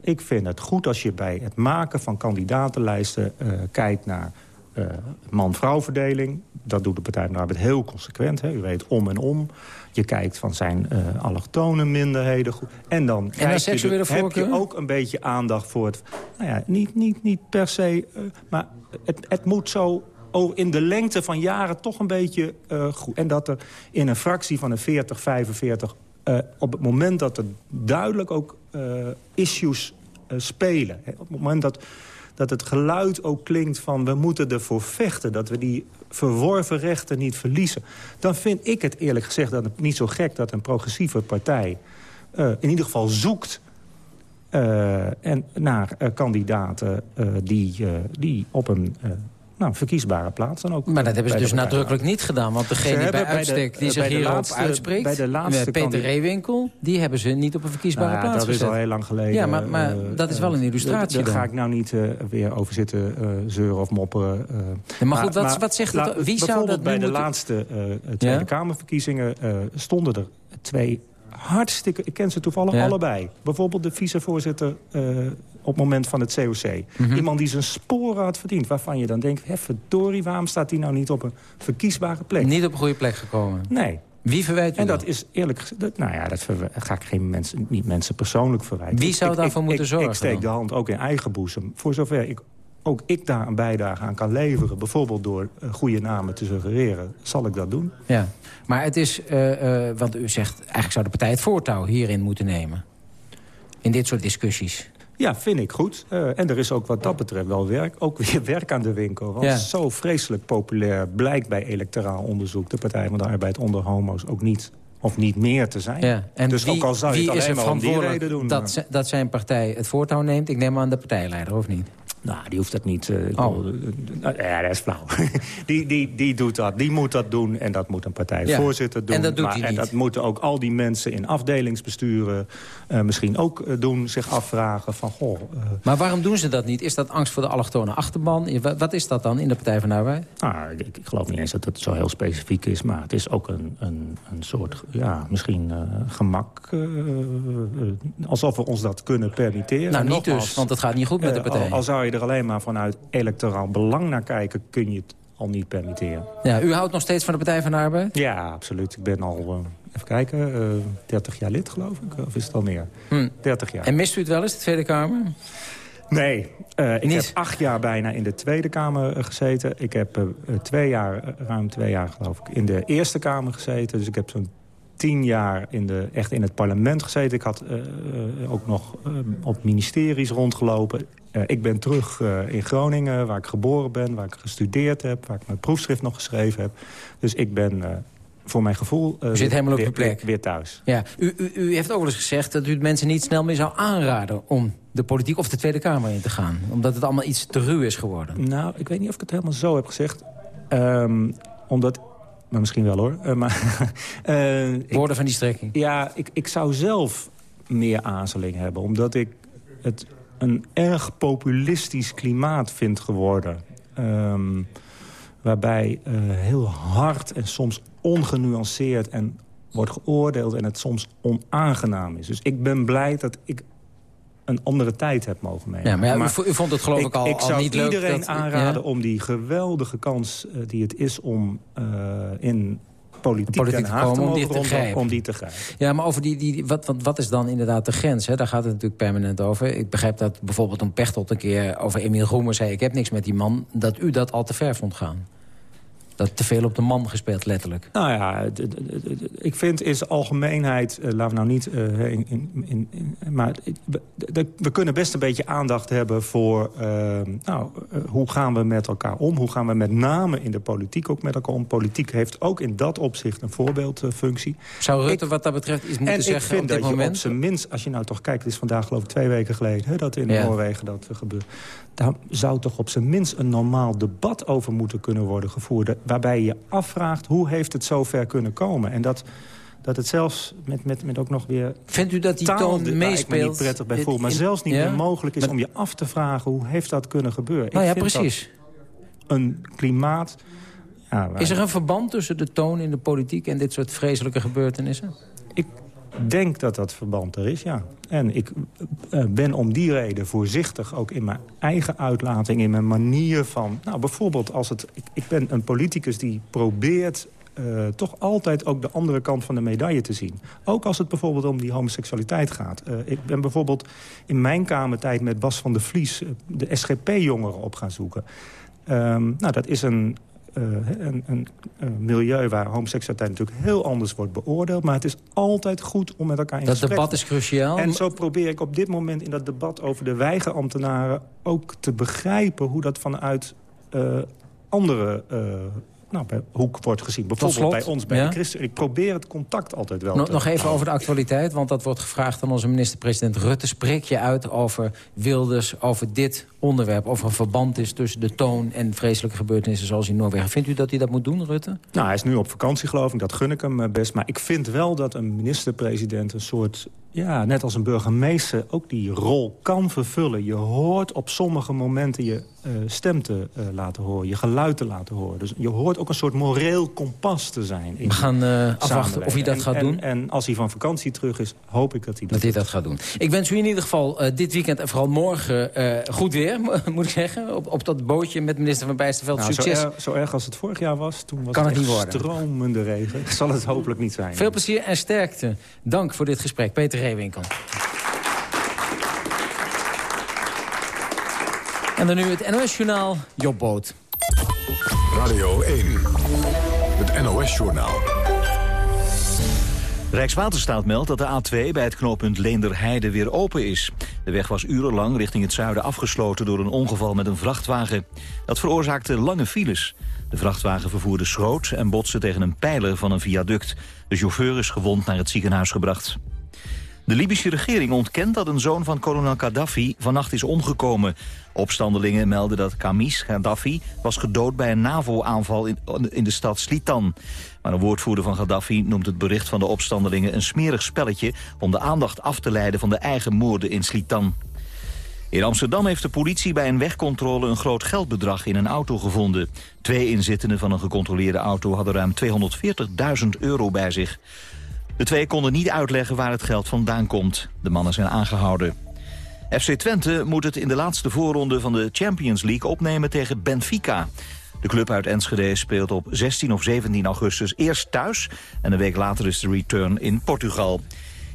F: ik vind het goed als je bij het maken van kandidatenlijsten... Uh, kijkt naar man-vrouw verdeling. Dat doet de Partij van de Arbeid heel consequent. Hè. U weet om en om. Je kijkt van zijn uh, allochtone minderheden. En dan,
E: en dan
F: je de, heb je ook een beetje aandacht voor het... Nou ja, niet, niet, niet per se... Maar het, het moet zo in de lengte van jaren toch een beetje uh, goed. En dat er in een fractie van een 40, 45... Uh, op het moment dat er duidelijk ook uh, issues spelen... Hè, op het moment dat, dat het geluid ook klinkt van... we moeten ervoor vechten, dat we die verworven rechten niet verliezen... dan vind ik het eerlijk gezegd niet zo gek... dat een progressieve partij in ieder geval zoekt... en naar kandidaten die, die op een nou, verkiesbare plaats dan ook.
E: Maar dat hebben ze dus nadrukkelijk niet gedaan. Want degene bij uitstek de, die zich hierop laatste, uitspreekt... Bij de laatste Peter Reewinkel, die hebben ze niet op een verkiesbare
F: nou,
E: plaats
F: dat
E: gezet.
F: Dat is al heel lang geleden.
E: Ja, maar, maar uh, dat is wel een illustratie
F: Daar ga ik nou niet uh, weer over zitten uh, zeuren of mopperen.
E: Ja, maar goed, wat, maar, wat zegt het? Wie zou dat
F: bij de
E: moeten...
F: laatste Tweede ja? Kamerverkiezingen stonden er twee hartstikke... Ik ken ze toevallig ja. allebei. Bijvoorbeeld de vicevoorzitter op het moment van het COC. Mm -hmm. Iemand die zijn sporen had verdiend. Waarvan je dan denkt, verdorie, waarom staat hij nou niet op een verkiesbare plek?
E: Niet op een goede plek gekomen?
F: Nee.
E: Wie verwijt u
F: En
E: dat?
F: is eerlijk gezegd... Nou ja, dat ga ik geen mensen, niet mensen persoonlijk verwijten.
E: Wie zou
F: ik,
E: daarvoor
F: ik,
E: moeten
F: ik,
E: zorgen
F: Ik steek
E: dan?
F: de hand ook in eigen boezem. Voor zover ik, ook ik daar een bijdrage aan kan leveren... bijvoorbeeld door uh, goede namen te suggereren... zal ik dat doen.
E: Ja, maar het is... Uh, uh, want u zegt, eigenlijk zou de partij het voortouw hierin moeten nemen. In dit soort discussies.
F: Ja, vind ik goed. Uh, en er is ook wat dat betreft wel werk. Ook weer [laughs] werk aan de winkel. Want ja. zo vreselijk populair blijkt bij electoraal onderzoek... de Partij van de Arbeid onder homo's ook niet of niet meer te zijn.
E: Ja. En
F: dus
E: wie,
F: ook al zou je het alleen maar om die reden doen.
E: dat, ze- dat zijn partij het voortouw neemt? Ik neem aan de partijleider, of niet?
F: Nou, die hoeft dat niet. Uh,
E: Oh.
F: ja, dat is flauw. [laughs] die, die, die doet dat. Die moet dat doen. En dat moet een partijvoorzitter doen.
E: En dat doet
F: maar, en dat moeten ook al die mensen in afdelingsbesturen... uh, misschien ook uh, doen, zich afvragen van... Goh, uh,
E: Maar waarom doen ze dat niet? Is dat angst voor de allochtone achterban? Wa- Wat is dat dan in de Partij van de Arbeid?
F: nou, ik, ik geloof niet eens dat het zo heel specifiek is... maar het is ook een, een, een soort, ja, misschien uh, gemak... uh, uh, alsof we ons dat kunnen permitteren.
E: Nou, niet
F: Nogmaals,
E: dus, want het gaat niet goed met de
F: eh,
E: partij.
F: al, al zou je er alleen maar vanuit electoraal belang naar kijken... kun je het al niet permitteren.
E: Ja, u houdt nog steeds van de Partij van de Arbeid?
F: Ja, absoluut. Ik ben al, uh, even kijken, uh, 30 jaar lid geloof ik. Of is het al meer?
E: Hm.
F: 30 jaar.
E: En mist u het wel eens, de Tweede Kamer?
F: Nee, uh, ik
E: Niet?
F: heb acht jaar bijna in de Tweede Kamer gezeten. Ik heb twee jaar, ruim twee jaar geloof ik, in de Eerste Kamer gezeten. Dus ik heb zo'n tien jaar in de, echt in het parlement gezeten. Ik had ook nog op ministeries rondgelopen. Ik ben terug in Groningen, waar ik geboren ben, waar ik gestudeerd heb... waar ik mijn proefschrift nog geschreven heb. Dus ik ben voor mijn gevoel
E: U zit helemaal op
F: weer,
E: plek.
F: Weer, weer thuis.
E: Ja, u, u, u heeft ook wel eens gezegd dat u het mensen niet snel meer zou aanraden... om de politiek of de Tweede Kamer in te gaan. Omdat het allemaal iets te ruw is geworden.
F: Nou, ik weet niet of ik het helemaal zo heb gezegd. Um, omdat... Maar misschien wel hoor. Uh, maar, [laughs] uh,
E: Woorden ik, van die strekking.
F: Ja, ik, ik zou zelf meer aarzeling hebben. Omdat ik het een erg populistisch klimaat vind geworden. Um, waarbij uh, heel hard en soms ongenuanceerd en wordt geoordeeld... en het soms onaangenaam is. Dus ik ben blij dat ik een andere tijd heb mogen meemaken.
E: Ja, maar, ja,
F: maar
E: u, u, vond het geloof ik,
F: ik
E: al,
F: ik
E: al
F: zou
E: niet leuk...
F: iedereen
E: dat,
F: aanraden
E: ja?
F: om die geweldige kans uh, die het is om uh, in politiek,
E: politiek
F: Den Haag
E: te komen, om die te grijpen.
F: om die te grijpen.
E: Ja, maar over die, die, wat, wat, wat is dan inderdaad de grens? Hè? Daar gaat het natuurlijk permanent over. Ik begrijp dat bijvoorbeeld een Pechtold een keer over Emiel Roemer zei... ik heb niks met die man, dat u dat al te ver vond gaan. Dat te veel op de man gespeeld, letterlijk.
F: Nou ja, ik vind in zijn algemeenheid... Uh, laten we nou niet... Uh, in, in, in, maar we, we, kunnen best een beetje aandacht hebben voor... Uh, nou, hoe gaan we met elkaar om? Hoe gaan we met name in de politiek ook met elkaar om? Politiek heeft ook in dat opzicht een voorbeeldfunctie.
E: Zou Rutte ik, wat dat betreft iets moeten
F: en
E: zeggen
F: ik vind
E: op dit
F: dat
E: moment?
F: je op zijn minst... Als je nou toch kijkt, het is vandaag geloof ik twee weken geleden... Hè, dat in
E: Ja.
F: Noorwegen dat gebeurt. Daar zou toch op zijn minst een normaal debat over moeten kunnen worden gevoerd. Waarbij je je afvraagt, hoe heeft het zover kunnen komen? En dat, dat het zelfs met, met, met ook nog weer...
E: Vindt u dat die
F: taal
E: toon
F: ik me
E: meespeelt?
F: niet prettig bij voel. Maar
E: in-
F: zelfs niet
E: ja?
F: meer mogelijk is
E: Maar-
F: om je af te vragen... hoe heeft dat kunnen gebeuren?
E: Nou ja, precies.
F: Een klimaat... Ja,
E: Is er een verband tussen de toon in de politiek en dit soort vreselijke gebeurtenissen?
F: Denk dat dat verband er is, ja. En ik uh, ben om die reden voorzichtig ook in mijn eigen uitlating... in mijn manier van... Nou, bijvoorbeeld als het... Ik, ben een politicus die probeert uh, toch altijd ook de andere kant van de medaille te zien. Ook als het bijvoorbeeld om die homoseksualiteit gaat. Uh, ik ben bijvoorbeeld in mijn kamertijd met Bas van der Vlies... De SGP-jongeren op gaan zoeken. Um, nou, dat is een, een, een, een, milieu waar homoseksualiteit natuurlijk heel anders wordt beoordeeld. Maar het is altijd goed om met elkaar in
E: dat gesprek... Dat debat is cruciaal.
F: En zo probeer ik op dit moment in dat debat over de weigerambtenaren... ook te begrijpen hoe dat vanuit andere nou, bij Hoek wordt gezien. Bijvoorbeeld bij ons, bij de Christen. Ik probeer het contact altijd wel
E: Nog even over de actualiteit, want dat wordt gevraagd aan onze minister-president Rutte. Spreek je uit over Wilders, over dit onderwerp... of er een verband is tussen de toon en vreselijke gebeurtenissen zoals in Noorwegen. Vindt u dat hij dat moet doen, Rutte?
F: Nou, hij is nu op vakantie, geloof ik. Dat gun ik hem eh, best. Maar ik vind wel dat een minister-president een soort ja, net als een burgemeester ook die rol kan vervullen. Je hoort op sommige momenten je uh, stem te uh, laten horen, je geluid te laten horen. Dus je hoort ook een soort moreel kompas te zijn.
E: We gaan uh, afwachten of hij dat
F: en,
E: gaat
F: en,
E: doen.
F: En als hij van vakantie terug is, hoop ik dat hij
E: dat, dat, hij dat gaat doen. Ik wens u in ieder geval dit weekend en vooral morgen goed weer, [laughs] moet ik zeggen. Op, op dat bootje met minister Van Bijsterveld.
F: Nou,
E: Succes.
F: Zo, er, zo, erg als het vorig jaar was, toen was
E: kan
F: het,
E: het niet worden.
F: stromende regen. [laughs] Zal het hopelijk niet zijn.
E: Veel plezier en sterkte. Dank voor dit gesprek. Peter Reewinkel. En dan nu het NOS-journaal, Jobboot.
A: Radio 1, het NOS-journaal.
B: Rijkswaterstaat meldt dat de A2 bij het knooppunt Leenderheide weer open is. De weg was urenlang richting het zuiden afgesloten door een ongeval met een vrachtwagen. Dat veroorzaakte lange files. De vrachtwagen vervoerde schroot en botste tegen een pijler van een viaduct. De chauffeur is gewond naar het ziekenhuis gebracht. De Libische regering ontkent dat een zoon van kolonel Gaddafi vannacht is omgekomen. Opstandelingen melden dat Kamis Gaddafi was gedood bij een NAVO-aanval in, in de stad Slitan. Maar een woordvoerder van Gaddafi noemt het bericht van de opstandelingen een smerig spelletje... om de aandacht af te leiden van de eigen moorden in Slitan. In Amsterdam heeft de politie bij een wegcontrole een groot geldbedrag in een auto gevonden. Twee inzittenden van een gecontroleerde auto hadden ruim 240.000 euro bij zich. De twee konden niet uitleggen waar het geld vandaan komt. De mannen zijn aangehouden. FC Twente moet het in de laatste voorronde van de Champions League opnemen tegen Benfica. De club uit Enschede speelt op 16 of 17 augustus eerst thuis... en een week later is de return in Portugal.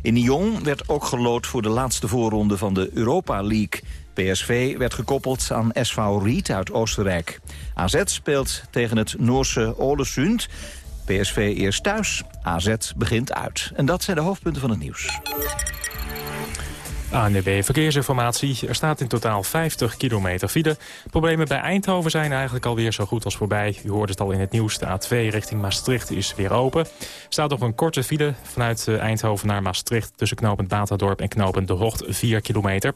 B: In Lyon werd ook gelood voor de laatste voorronde van de Europa League. PSV werd gekoppeld aan SV Ried uit Oostenrijk. AZ speelt tegen het Noorse Ålesund. PSV eerst thuis, AZ begint uit. En dat zijn de hoofdpunten van het nieuws.
H: ANWB Verkeersinformatie. Er staat in totaal 50 kilometer file. Problemen bij Eindhoven zijn eigenlijk alweer zo goed als voorbij. U hoort het al in het nieuws. De A2 richting Maastricht is weer open. Staat nog een korte file vanuit eh, Eindhoven naar Maastricht... tussen knooppunt Batadorp en knooppunt De Hocht, 4 kilometer.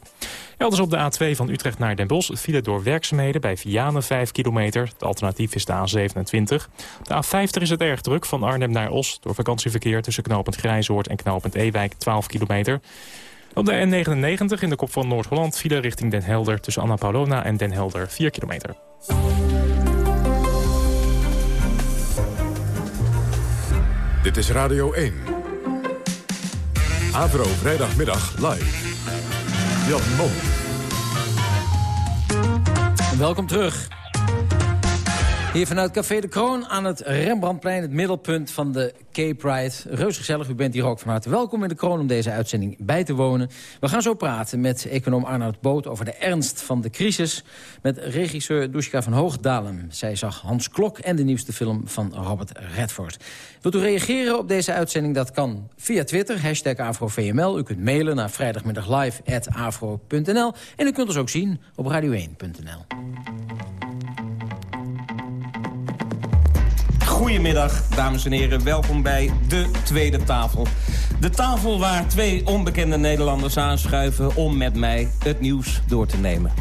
H: Elders op de A2 van Utrecht naar Den Bosch... file door werkzaamheden bij Vianen 5 kilometer. Het alternatief is de A27. De A50 is het erg druk van Arnhem naar Os... door vakantieverkeer tussen knooppunt Grijzoord en knooppunt Ewijk, 12 kilometer... Op de N99 in de kop van Noord-Holland file richting Den Helder... tussen Anna Paulona en Den Helder 4 kilometer.
A: Dit is Radio 1. Avro vrijdagmiddag live. Jan Mom.
E: Welkom terug. Hier vanuit Café de Kroon aan het Rembrandtplein, het middelpunt van de Cape Pride. Reus gezellig, u bent hier ook van harte welkom in de Kroon om deze uitzending bij te wonen. We gaan zo praten met econoom Arnoud Boot over de ernst van de crisis. Met regisseur Dushka van Hoogdalem. Zij zag Hans Klok en de nieuwste film van Robert Redford. Wilt u reageren op deze uitzending? Dat kan via Twitter, hashtag AfroVML. U kunt mailen naar vrijdagmiddaglive.afro.nl. En u kunt ons ook zien op radio1.nl.
I: Goedemiddag, dames en heren. Welkom bij de Tweede Tafel. De tafel waar twee onbekende Nederlanders aanschuiven... om met mij het nieuws door te nemen.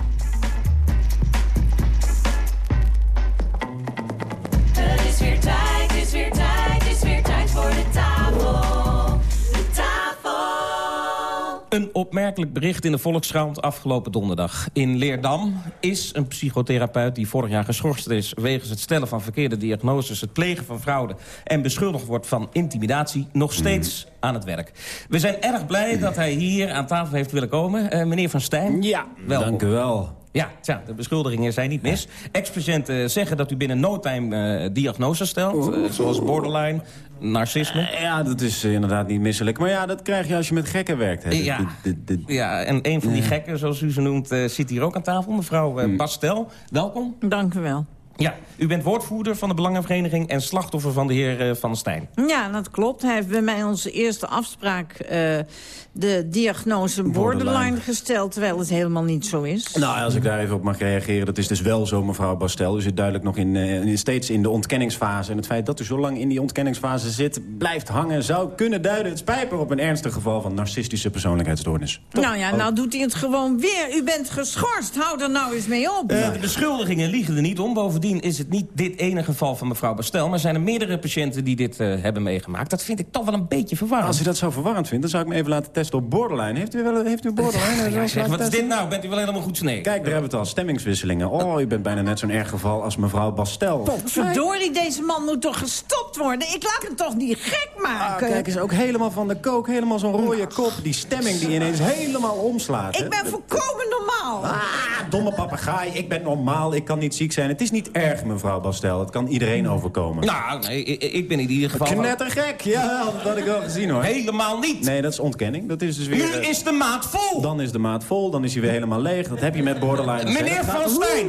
I: Opmerkelijk bericht in de Volkskrant afgelopen donderdag. In Leerdam is een psychotherapeut die vorig jaar geschorst is... wegens het stellen van verkeerde diagnoses, het plegen van fraude... en beschuldigd wordt van intimidatie, nog steeds aan het werk. We zijn erg blij dat hij hier aan tafel heeft willen komen. Uh, meneer Van Stijn,
J: ja,
I: welkom.
J: dank u wel.
I: Ja, tja, de beschuldigingen zijn niet mis. Ex-patiënten zeggen dat u binnen no time uh, diagnoses stelt. Uh, zoals borderline, narcisme.
J: Uh, ja, dat is inderdaad niet misselijk. Maar ja, dat krijg je als je met gekken werkt. Hè.
I: Ja. De, de, de, ja, en een van die gekken, zoals u ze noemt, zit hier ook aan tafel. Mevrouw hmm. Bastel, welkom.
K: Dank u wel.
I: Ja, u bent woordvoerder van de Belangenvereniging... en slachtoffer van de heer uh, Van Stijn.
K: Ja, dat klopt. Hij heeft bij mij onze eerste afspraak... Uh, de diagnose borderline, borderline, gesteld, terwijl het helemaal niet zo is.
J: Nou, als ik daar even op mag reageren... dat is dus wel zo, mevrouw Bastel. U zit duidelijk nog in, uh, steeds in de ontkenningsfase. En het feit dat u zo lang in die ontkenningsfase zit... blijft hangen, zou kunnen duiden... het spijper op een ernstig geval van narcistische persoonlijkheidsstoornis.
K: Toch? Nou ja, nou doet hij het gewoon weer. U bent geschorst. Hou er nou eens mee op.
I: de beschuldigingen liegen er niet om. Bovendien is het niet dit ene geval van mevrouw Bastel... maar zijn er meerdere patiënten die dit uh, hebben meegemaakt. Dat vind ik toch wel een beetje verwarrend.
J: Als u dat zo verwarrend vindt, dan zou ik me even laten testen op borderline. Heeft u, wel, heeft u borderline?
I: Ja, zeg, wat is dit nou? Bent u wel helemaal goed snee?
J: Kijk, daar hebben we het al. Stemmingswisselingen. Oh, u bent bijna net zo'n erg geval als mevrouw Bastel.
K: Potverdorie, deze man moet toch gestopt worden? Ik laat hem toch niet gek maken?
J: Ah, kijk eens, ook helemaal van de kook. Helemaal zo'n rode kop. Die stemming die ineens helemaal omslaat.
K: Ik ben volkomen normaal.
J: Ah, domme papegaai. Ik ben normaal. Ik kan niet ziek zijn. Het is niet erg, mevrouw Bastel. Het kan iedereen overkomen.
I: Nou, nee, ik, ben in ieder geval...
J: Knettergek, ja, dat had ik wel gezien hoor.
I: Helemaal niet.
J: Nee, dat is ontkenning. Dat is dus weer,
I: nu is de maat vol.
J: Dan is de maat vol, dan is hij weer helemaal leeg. Dat heb je met borderline.
I: Meneer Van hey,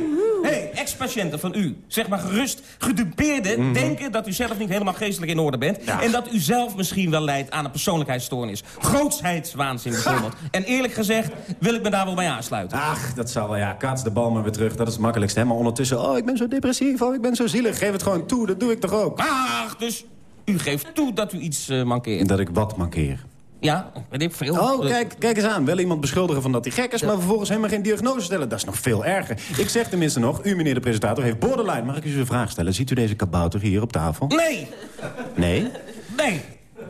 I: ex-patiënten van u, zeg maar gerust, gedupeerden... Mm -hmm. denken dat u zelf niet helemaal geestelijk in orde bent... Ja. en dat u zelf misschien wel leidt aan een persoonlijkheidsstoornis. Grootsheidswaanzin bijvoorbeeld. En eerlijk gezegd wil ik me daar wel bij aansluiten.
J: Ach, dat zal wel, ja. Kaats de bal maar weer terug. Dat is het makkelijkste. Hè? Maar ondertussen, oh, ik ben zo depressief, oh, ik ben zo zielig. Geef het gewoon toe, dat doe ik toch ook.
I: Ach, dus u geeft toe dat u iets uh, mankeert.
J: Dat ik wat mankeer.
I: Ja, weet ik veel.
J: Oh, kijk, kijk eens aan. Wel iemand beschuldigen van dat hij gek is... maar vervolgens helemaal geen diagnose stellen. Dat is nog veel erger. Ik zeg tenminste nog, u meneer de presentator heeft borderline. Mag ik u een vraag stellen? Ziet u deze kabouter hier op tafel?
I: Nee.
J: Nee?
I: Nee.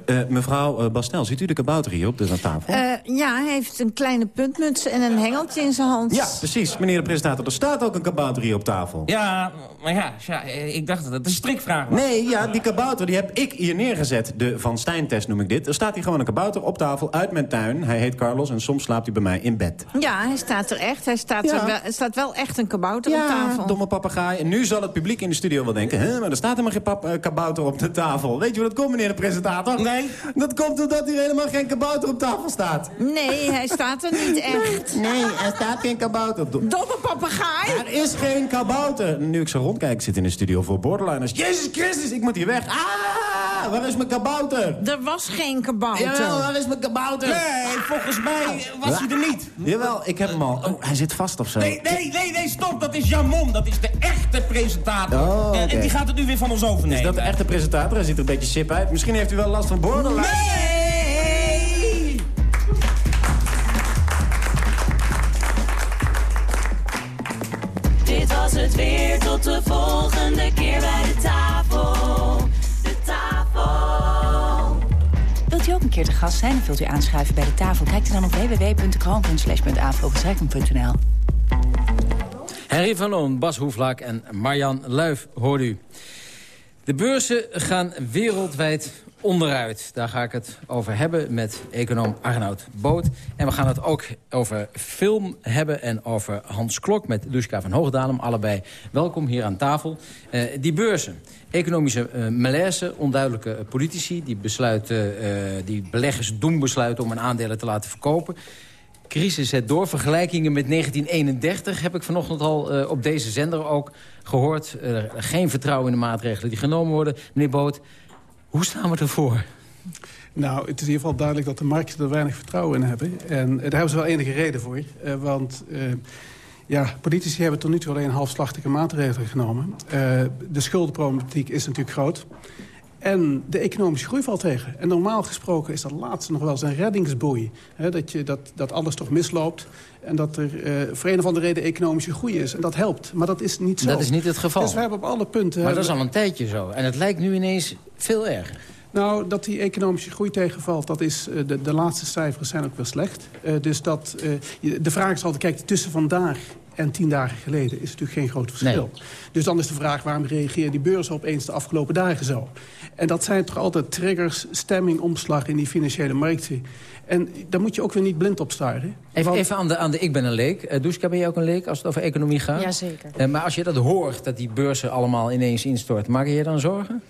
J: Uh, mevrouw uh, Bastel, ziet u de kabouter hier op de tafel?
K: Uh, ja, hij heeft een kleine puntmuts en een hengeltje in zijn hand.
J: Ja, precies. Meneer de presentator, er staat ook een kabouter hier op tafel.
I: Ja, maar ja, ja ik dacht dat het een strikvraag was.
J: Nee, ja, die kabouter die heb ik hier neergezet. De Van Stijn-test noem ik dit. Er staat hier gewoon een kabouter op tafel uit mijn tuin. Hij heet Carlos en soms slaapt hij bij mij in bed.
K: Ja, hij staat er echt. Hij staat
J: Ja.
K: er, wel, er staat wel echt een kabouter
J: ja,
K: op tafel.
J: domme papegaai. En nu zal het publiek in de studio wel denken... Hè, maar er staat helemaal geen pap, eh, kabouter op de tafel. Weet je hoe dat komt, meneer de presentator?
I: Nee.
J: Dat komt omdat hier helemaal geen kabouter op tafel staat.
K: Nee, hij staat er niet echt.
J: Nee, er staat geen kabouter op.
K: Domme papegaai.
J: Er is geen kabouter. Nu ik zo rondkijk, ik zit in de studio voor Borderliners. Jezus Christus, ik moet hier weg. Ah, waar is mijn kabouter?
K: Er was geen kabouter.
J: Jawel, waar is mijn kabouter?
I: Nee, volgens mij was hij er niet.
J: Jawel, ik heb hem al. Oh, hij zit vast of zo.
I: Nee, nee, nee, nee, stop. Dat is Jan Mom. Dat is de echte presentator.
J: Oh, oké.
I: En- die gaat het nu weer van ons overnemen.
J: Is dat de echte presentator? Hij ziet er een beetje sip uit. Misschien heeft u wel last van borderline.
I: Nee!
G: Was het weer, tot de volgende keer bij de tafel. De tafel.
L: Wilt u ook een keer te gast zijn of wilt u aanschuiven bij de tafel? Kijk dan op www.kroon.nl.
E: Henry van Loon, Bas Hoeflaak en Marjan Luif hoort u. De beurzen gaan wereldwijd onderuit. Daar ga ik het over hebben met econoom Arnoud Boot. En we gaan het ook over film hebben en over Hans Klok... met Luska van Hoogdalem. Allebei welkom hier aan tafel. Eh, die beurzen. Economische eh, malaise, onduidelijke politici... die, besluiten, eh, die beleggers doen besluiten om hun aandelen te laten verkopen crisis zet door. Vergelijkingen met 1931 heb ik vanochtend al op deze zender ook gehoord. Eh, geen vertrouwen in de maatregelen die genomen worden. Meneer Boot, hoe staan we ervoor?
M: Nou, het is in ieder geval duidelijk dat de markten er weinig vertrouwen in hebben. En eh, daar hebben ze wel enige reden voor. Eh, want eh, ja, politici hebben tot nu toe alleen halfslachtige maatregelen genomen. De schuldenproblematiek is natuurlijk groot. En de economische groei valt tegen. En normaal gesproken is dat laatste nog wel eens een reddingsboei. Dat, je, dat, dat alles toch misloopt. En dat er eh, voor een of andere reden economische groei is. En dat helpt. Maar dat is niet zo.
E: Dat is niet het geval.
M: Dus we hebben op alle punten...
E: Maar dat is al een tijdje zo. En het lijkt nu ineens veel erger.
M: Nou, dat die economische groei tegenvalt, dat is, uh, de, de laatste cijfers zijn ook wel slecht. Uh, dus dat, uh, de vraag is altijd, kijk, tussen vandaag en tien dagen geleden is natuurlijk geen groot verschil. Nee. Dus dan is de vraag, waarom reageren die beurzen opeens de afgelopen dagen zo? En dat zijn toch altijd triggers, stemming, omslag in die financiële markten. En daar moet je ook weer niet blind op staren.
E: Even, Want... even aan, de, aan de, ik ben een leek. Uh, Duska, ben je ook een leek als het over economie gaat?
L: Jazeker.
E: Uh, maar als je dat hoort, dat die beurzen allemaal ineens instorten... maak je je dan zorgen?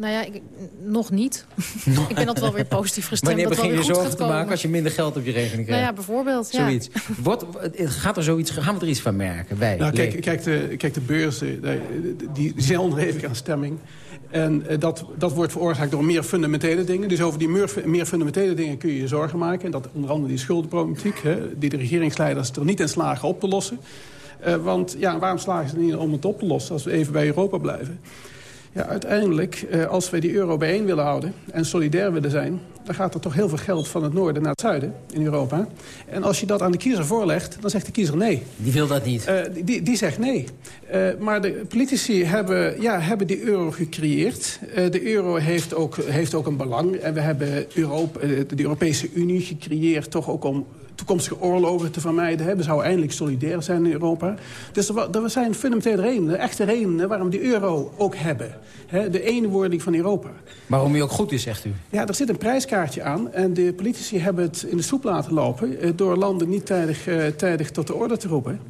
L: Nou ja, ik, nog niet. [laughs] ik ben altijd wel weer positief gestemd.
E: Wanneer begin je zorgen te maken
L: als
E: je minder geld op je rekening krijgt?
L: Nou ja, bijvoorbeeld.
E: Zoiets. Ja. Wat, gaat er zoiets, gaan we er iets van merken? Wij,
M: nou, kijk, kijk, de, kijk, de beurzen die, die zijn onderhevig aan stemming. En uh, dat, dat wordt veroorzaakt door meer fundamentele dingen. Dus over die meer, meer, fundamentele dingen kun je je zorgen maken. En dat onder andere die schuldenproblematiek... Hè, die de regeringsleiders er niet in slagen op te lossen. Uh, want ja, waarom slagen ze er niet om het op te lossen... als we even bij Europa blijven? Ja, uiteindelijk, uh, als we die euro bijeen willen houden... en solidair willen zijn... dan gaat er toch heel veel geld van het noorden naar het zuiden in Europa. En als je dat aan de kiezer voorlegt, dan zegt de kiezer nee.
E: Die wil dat niet?
M: Uh, die, die zegt nee. Uh, maar de politici hebben, ja, hebben die euro gecreëerd. de euro heeft ook, heeft ook een belang. En we hebben Europa, de Europese Unie gecreëerd... toch ook om toekomstige oorlogen te vermijden. Hè. We zouden eindelijk solidair zijn in Europa. Dus er, er zijn fundamentele redenen, echte redenen... waarom de euro ook hebben. Hè. De eenwording van Europa.
E: Waarom die ook goed is, zegt u?
M: Ja, er zit een prijskaartje aan. En de politici hebben het in de soep laten lopen... Eh, door landen niet tijdig, uh, tijdig tot de orde te roepen.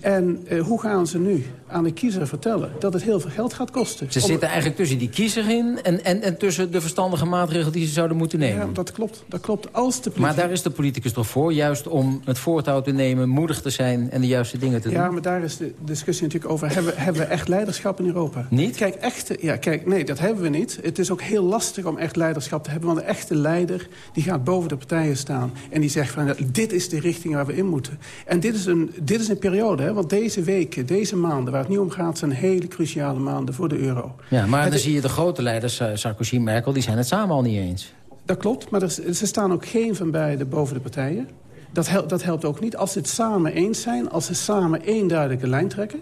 M: En uh, hoe gaan ze nu aan de kiezer vertellen dat het heel veel geld gaat kosten?
E: Ze Om... zitten eigenlijk tussen die kiezer in en, en, en tussen de verstandige maatregelen die ze zouden moeten nemen.
M: Ja, dat klopt. Dat klopt. Als de.
E: Maar daar is de politicus toch voor, juist om het voortouw te nemen, moedig te zijn en de juiste dingen te doen?
M: Ja, maar daar is de discussie natuurlijk over. Hebben, hebben we echt leiderschap in Europa?
E: Niet?
M: Kijk, echte, ja, kijk, nee, dat hebben we niet. Het is ook heel lastig om echt leiderschap te hebben. Want een echte leider die gaat boven de partijen staan. En die zegt van, dit is de richting waar we in moeten. En dit is een, dit is een periode, hè, want deze weken, deze maanden waar het nu om gaat... zijn hele cruciale maanden voor de euro.
E: Ja, maar het dan zie je de grote leiders, Sarkozy en Merkel... die zijn het samen al niet eens.
M: Dat klopt, maar er, ze staan ook geen van beiden boven de partijen. Dat, hel, dat helpt ook niet. Als ze het samen eens zijn, als ze samen één duidelijke lijn trekken...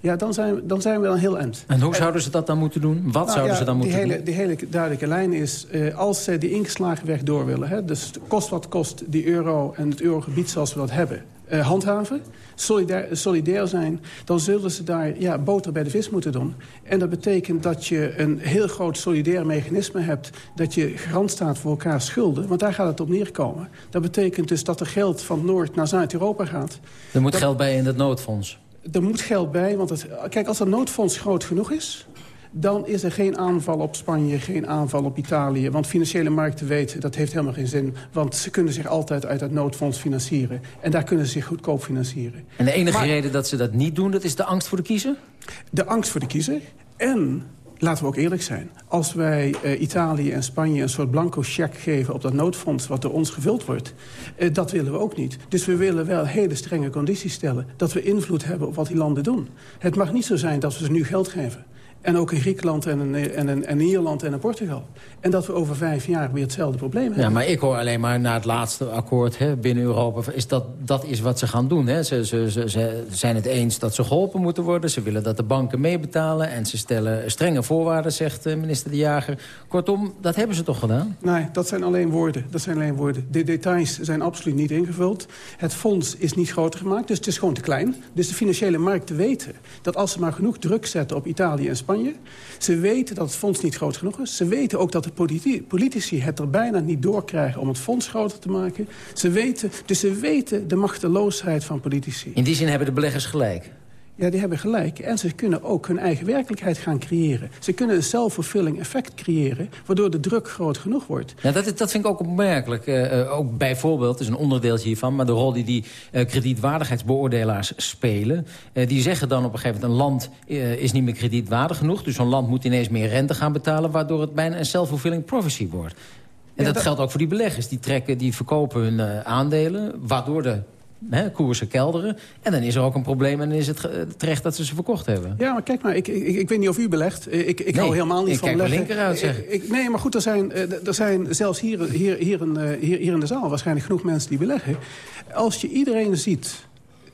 M: Ja, dan zijn, dan zijn we dan heel eind.
E: En hoe zouden ze dat dan moeten doen? Wat
M: nou,
E: zouden
M: ja,
E: ze dan moeten
M: hele,
E: doen?
M: Die hele duidelijke lijn is, uh, als ze die ingeslagen weg door willen... Hè, dus kost wat kost die euro en het eurogebied zoals we dat hebben... Uh, handhaven, solidair, solidair zijn... dan zullen ze daar ja, boter bij de vis moeten doen. En dat betekent dat je een heel groot solidair mechanisme hebt... dat je garant staat voor elkaar schulden, want daar gaat het op neerkomen. Dat betekent dus dat er geld van Noord naar Zuid-Europa gaat.
E: Er moet
M: dat,
E: geld bij in het noodfonds.
M: Er moet geld bij, want het, kijk, als dat noodfonds groot genoeg is dan is er geen aanval op Spanje, geen aanval op Italië. Want financiële markten weten, dat heeft helemaal geen zin. Want ze kunnen zich altijd uit het noodfonds financieren. En daar kunnen ze zich goedkoop financieren.
E: En de enige maar, reden dat ze dat niet doen, dat is de angst voor de kiezer?
M: De angst voor de kiezer. En laten we ook eerlijk zijn. Als wij uh, Italië en Spanje een soort blanco cheque geven op dat noodfonds... wat door ons gevuld wordt, uh, dat willen we ook niet. Dus we willen wel hele strenge condities stellen. Dat we invloed hebben op wat die landen doen. Het mag niet zo zijn dat we ze nu geld geven. En ook in Griekenland en in, en, in, en in Ierland en in Portugal. En dat we over vijf jaar weer hetzelfde probleem hebben.
E: Ja, maar ik hoor alleen maar na het laatste akkoord hè, binnen Europa... Is dat, dat is wat ze gaan doen. Hè. Ze, ze, ze, ze zijn het eens dat ze geholpen moeten worden. Ze willen dat de banken meebetalen. En ze stellen strenge voorwaarden, zegt minister De Jager. Kortom, dat hebben ze toch gedaan?
M: Nee, dat zijn alleen woorden. Dat zijn alleen woorden. De details zijn absoluut niet ingevuld. Het fonds is niet groter gemaakt, dus het is gewoon te klein. Dus de financiële markten weten dat als ze maar genoeg druk zetten op Italië en Spanje... Ze weten dat het fonds niet groot genoeg is. Ze weten ook dat de politici het er bijna niet doorkrijgen om het fonds groter te maken. Ze weten, dus ze weten de machteloosheid van politici.
E: In die zin hebben de beleggers gelijk?
M: Ja, die hebben gelijk. En ze kunnen ook hun eigen werkelijkheid gaan creëren. Ze kunnen een self-fulfilling effect creëren... waardoor de druk groot genoeg wordt.
E: Ja, dat, dat vind ik ook opmerkelijk. Uh, ook bijvoorbeeld, is een onderdeeltje hiervan... maar de rol die die uh, kredietwaardigheidsbeoordelaars spelen... Uh, die zeggen dan op een gegeven moment... een land is niet meer kredietwaardig genoeg... dus zo'n land moet ineens meer rente gaan betalen... waardoor het bijna een self-fulfilling prophecy wordt. En ja, dat, dat, geldt ook voor die beleggers. Die, trekken, die verkopen hun aandelen, waardoor de Hè, koersen kelderen. En dan is er ook een probleem en dan is het terecht dat ze ze verkocht hebben.
M: Ja, maar kijk maar, ik, ik, ik weet niet of u belegt. Ik, ik
E: nee,
M: hou helemaal niet
E: ik
M: van
E: kijk
M: beleggen.
E: linker uit, zeg.
M: Ik, nee, maar goed, er zijn, er zijn zelfs hier, hier, hier, in, hier, hier in de zaal waarschijnlijk genoeg mensen die beleggen. Als je iedereen ziet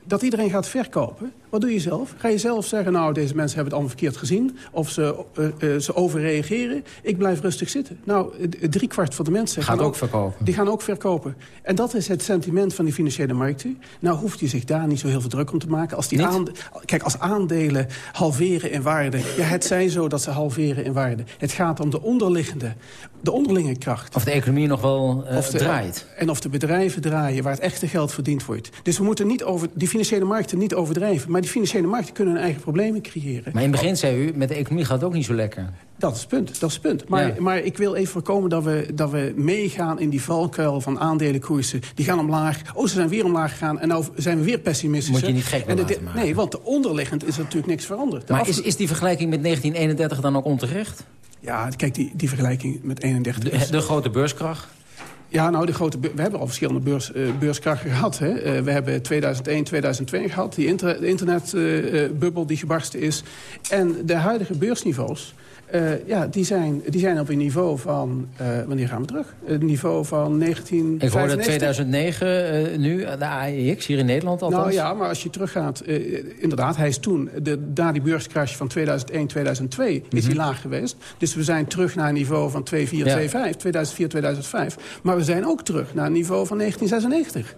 M: dat iedereen gaat verkopen. Wat doe je zelf? Ga je zelf zeggen, nou, deze mensen hebben het allemaal verkeerd gezien... of ze, uh, uh, ze overreageren, ik blijf rustig zitten. Nou, driekwart van de mensen...
E: Gaat gaan ook verkopen.
M: Die gaan ook verkopen. En dat is het sentiment van die financiële markten. Nou hoeft hij zich daar niet zo heel veel druk om te maken. Als die aande Kijk, als aandelen halveren in waarde... ja, het zij zo dat ze halveren in waarde. Het gaat om de onderliggende, de onderlinge kracht.
E: Of de economie nog wel uh, draait.
M: En of de bedrijven draaien waar het echte geld verdiend wordt. Dus we moeten niet over, die financiële markten niet overdrijven. Maar die financiële markten kunnen hun eigen problemen creëren.
E: Maar in het begin zei u, met de economie gaat het ook niet zo lekker.
M: Dat is het punt, dat is het punt. Maar, maar ik wil even voorkomen dat we, dat we meegaan in die valkuil van aandelenkoersen. Die gaan omlaag. Oh, ze zijn weer omlaag gegaan en nou zijn we weer pessimistisch.
E: Moet je niet gek en
M: Nee, want onderliggend is er natuurlijk niks veranderd.
E: maar is, is die vergelijking met 1931 dan ook onterecht?
M: Ja, kijk, die, die vergelijking met 31...
E: De, de grote beurskracht?
M: Ja, nou, de grote, we hebben al verschillende beurs, uh, beurskrachten gehad. Hè. Uh, we hebben 2001, 2002 gehad, die inter, internetbubbel uh, die gebarsten is. En de huidige beursniveaus uh, ja, die zijn, die zijn op een niveau van... Uh, wanneer gaan we terug? Het niveau van 1995. Ik
E: hoorde 2009 uh, nu, de AEX, hier in Nederland althans.
M: Nou ja, maar als je teruggaat... inderdaad, hij is toen, de, na die beurscrash van 2001, 2002... Mm -hmm. is hij mhm. laag geweest. Dus we zijn terug naar een niveau van 2425, ja. 2004, 2005. Maar we zijn ook terug naar een niveau van 1996.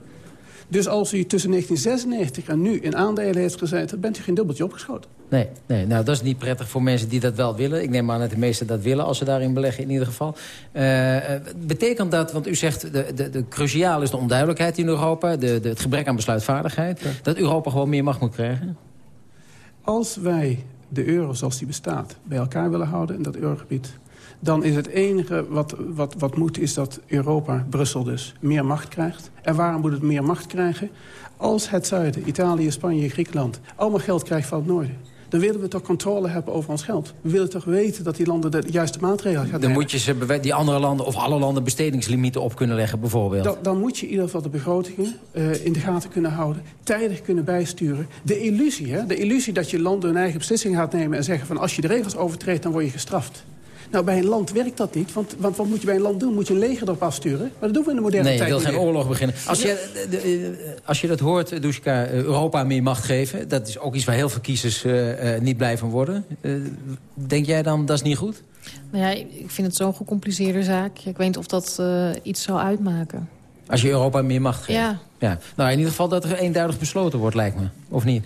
M: Dus als u tussen 1996 en nu in aandelen heeft gezeten... bent u geen dubbeltje opgeschoten.
E: Nee, nee, nou dat is niet prettig voor mensen die dat wel willen. Ik neem aan dat de meesten dat willen als ze daarin beleggen in ieder geval. Uh, betekent dat, want u zegt de, de, de cruciaal is de onduidelijkheid in Europa... De, de, het gebrek aan besluitvaardigheid... dat Europa gewoon meer macht moet krijgen?
M: Als wij de euro zoals die bestaat bij elkaar willen houden in dat eurogebied dan is het enige wat, wat, wat moet... is dat Europa, Brussel dus, meer macht krijgt. En waarom moet het meer macht krijgen? Als het zuiden, Italië, Spanje, Griekenland... allemaal geld krijgt van het noorden dan willen we toch controle hebben over ons geld. We willen toch weten dat die landen de juiste maatregelen gaan
E: nemen. Dan moet je ze die andere landen of alle landen bestedingslimieten op kunnen leggen bijvoorbeeld.
M: Dan, dan moet je in ieder geval de begrotingen uh, in de gaten kunnen houden. Tijdig kunnen bijsturen. De illusie, hè, de illusie dat je landen hun eigen beslissing gaat nemen... en zeggen van als je de regels overtreedt dan word je gestraft. Nou, bij een land werkt dat niet. Want, want wat moet je bij een land doen? Moet je een leger erop afsturen? Maar dat doen we in de moderne
E: nee,
M: tijd
E: Nee, je wil geen oorlog beginnen. Als je, de, de, als je dat hoort, Dushka, eh, Europa meer macht geven... dat is ook iets waar heel veel kiezers uh, uh, niet blij van worden. Uh, denk jij dan, dat is niet goed?
N: Nou ja, ik vind het zo'n gecompliceerde zaak. Ik weet niet of dat uh, iets zou uitmaken.
E: Als je Europa meer macht geeft?
N: Ja.
E: ja. Nou, in ieder geval dat er eenduidig besloten wordt, lijkt me. Of niet?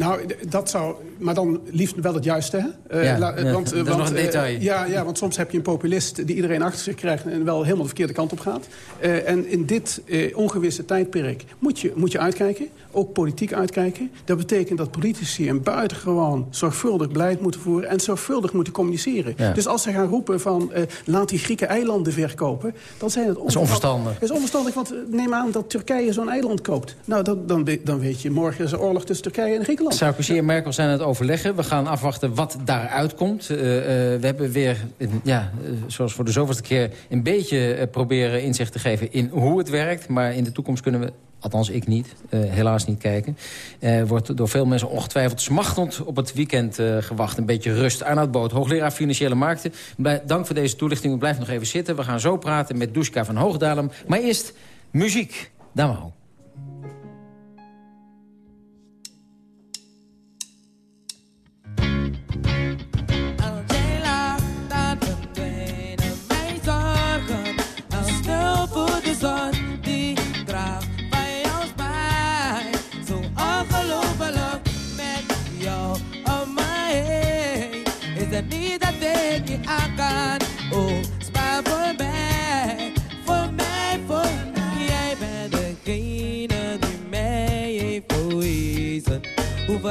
M: Nou, dat zou... Maar dan liefst wel het juiste, hè?
E: Uh, ja, la, ja, want, dat is want, nog een detail.
M: Uh, ja, ja, want soms heb je een populist die iedereen achter zich krijgt... en wel helemaal de verkeerde kant op gaat. Uh, en in dit ongewisse tijdperk moet je, moet je uitkijken. Ook politiek uitkijken. Dat betekent dat politici een buitengewoon zorgvuldig beleid moeten voeren... en zorgvuldig moeten communiceren. Ja. Dus als ze gaan roepen van... laat die Grieken eilanden verkopen... dan zijn het
E: dat is onverstandig.
M: Dat is onverstandig, want neem aan dat Turkije zo'n eiland koopt. Nou, dan, dan, dan weet je, morgen is er oorlog tussen Turkije en Griekenland.
E: Sarkozy en Merkel zijn aan het overleggen. We gaan afwachten wat daaruit komt. Uh, uh, we hebben weer, ja, uh, zoals voor de zoveelste keer... een beetje proberen inzicht te geven in hoe het werkt. Maar in de toekomst kunnen we althans ik niet, helaas niet kijken. Uh, wordt door veel mensen ongetwijfeld smachtend op het weekend gewacht. Een beetje rust. Arnoud Boot, hoogleraar Financiële Markten. Dank voor deze toelichting. We blijven nog even zitten. We gaan zo praten met Dushka van Hoogdalem. Maar eerst muziek. Damau.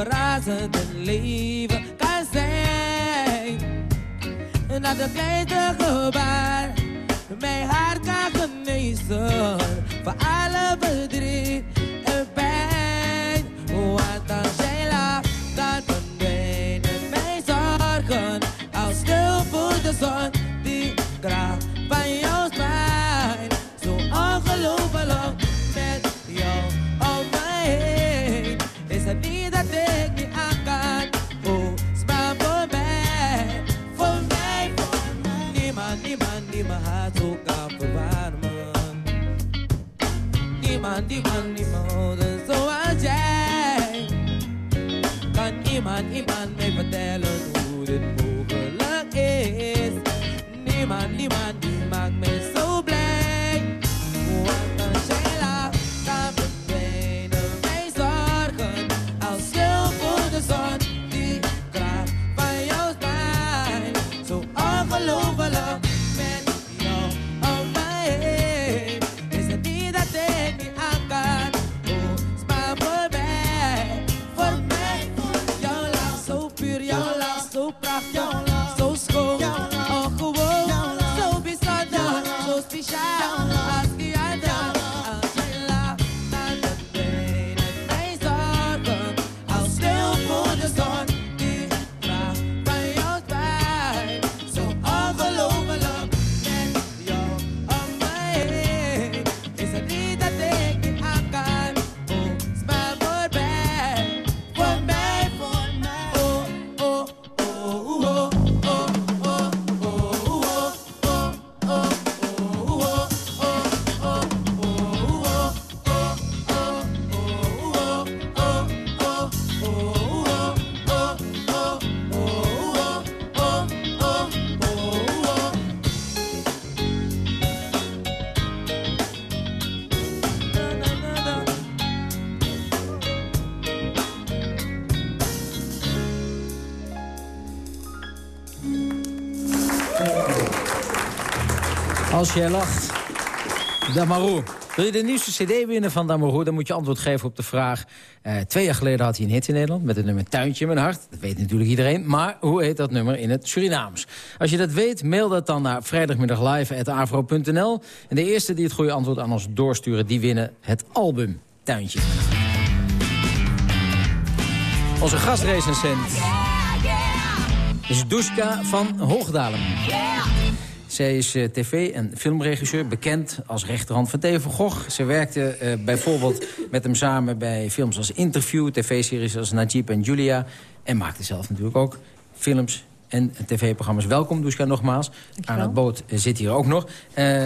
O: Verrazend een leven kan zijn. Dat het kleinste gebaar mijn hart kan genezen. Voor alle Als jij lacht.
E: Damarou. Wil je de nieuwste cd winnen van Damarou... dan moet je antwoord geven op de vraag... Eh, twee jaar geleden had hij een hit in Nederland... met het nummer Tuintje in mijn hart. Dat weet natuurlijk iedereen. Maar hoe heet dat nummer in het Surinaams? Als je dat weet, mail dat dan naar vrijdagmiddaglive.afro.nl. En de eerste die het goede antwoord aan ons doorsturen... die winnen het album Tuintje. Onze gastrecensent is Duska van Hoogdalen. Zij is uh, tv- en filmregisseur, bekend als rechterhand van Theo van Gogh. Ze werkte uh, bijvoorbeeld met hem samen bij films als Interview... tv-series als Najib en Julia. En maakte zelf natuurlijk ook films en tv-programma's. Welkom, Duska, nogmaals. Aan het boot zit hier ook nog. Uh,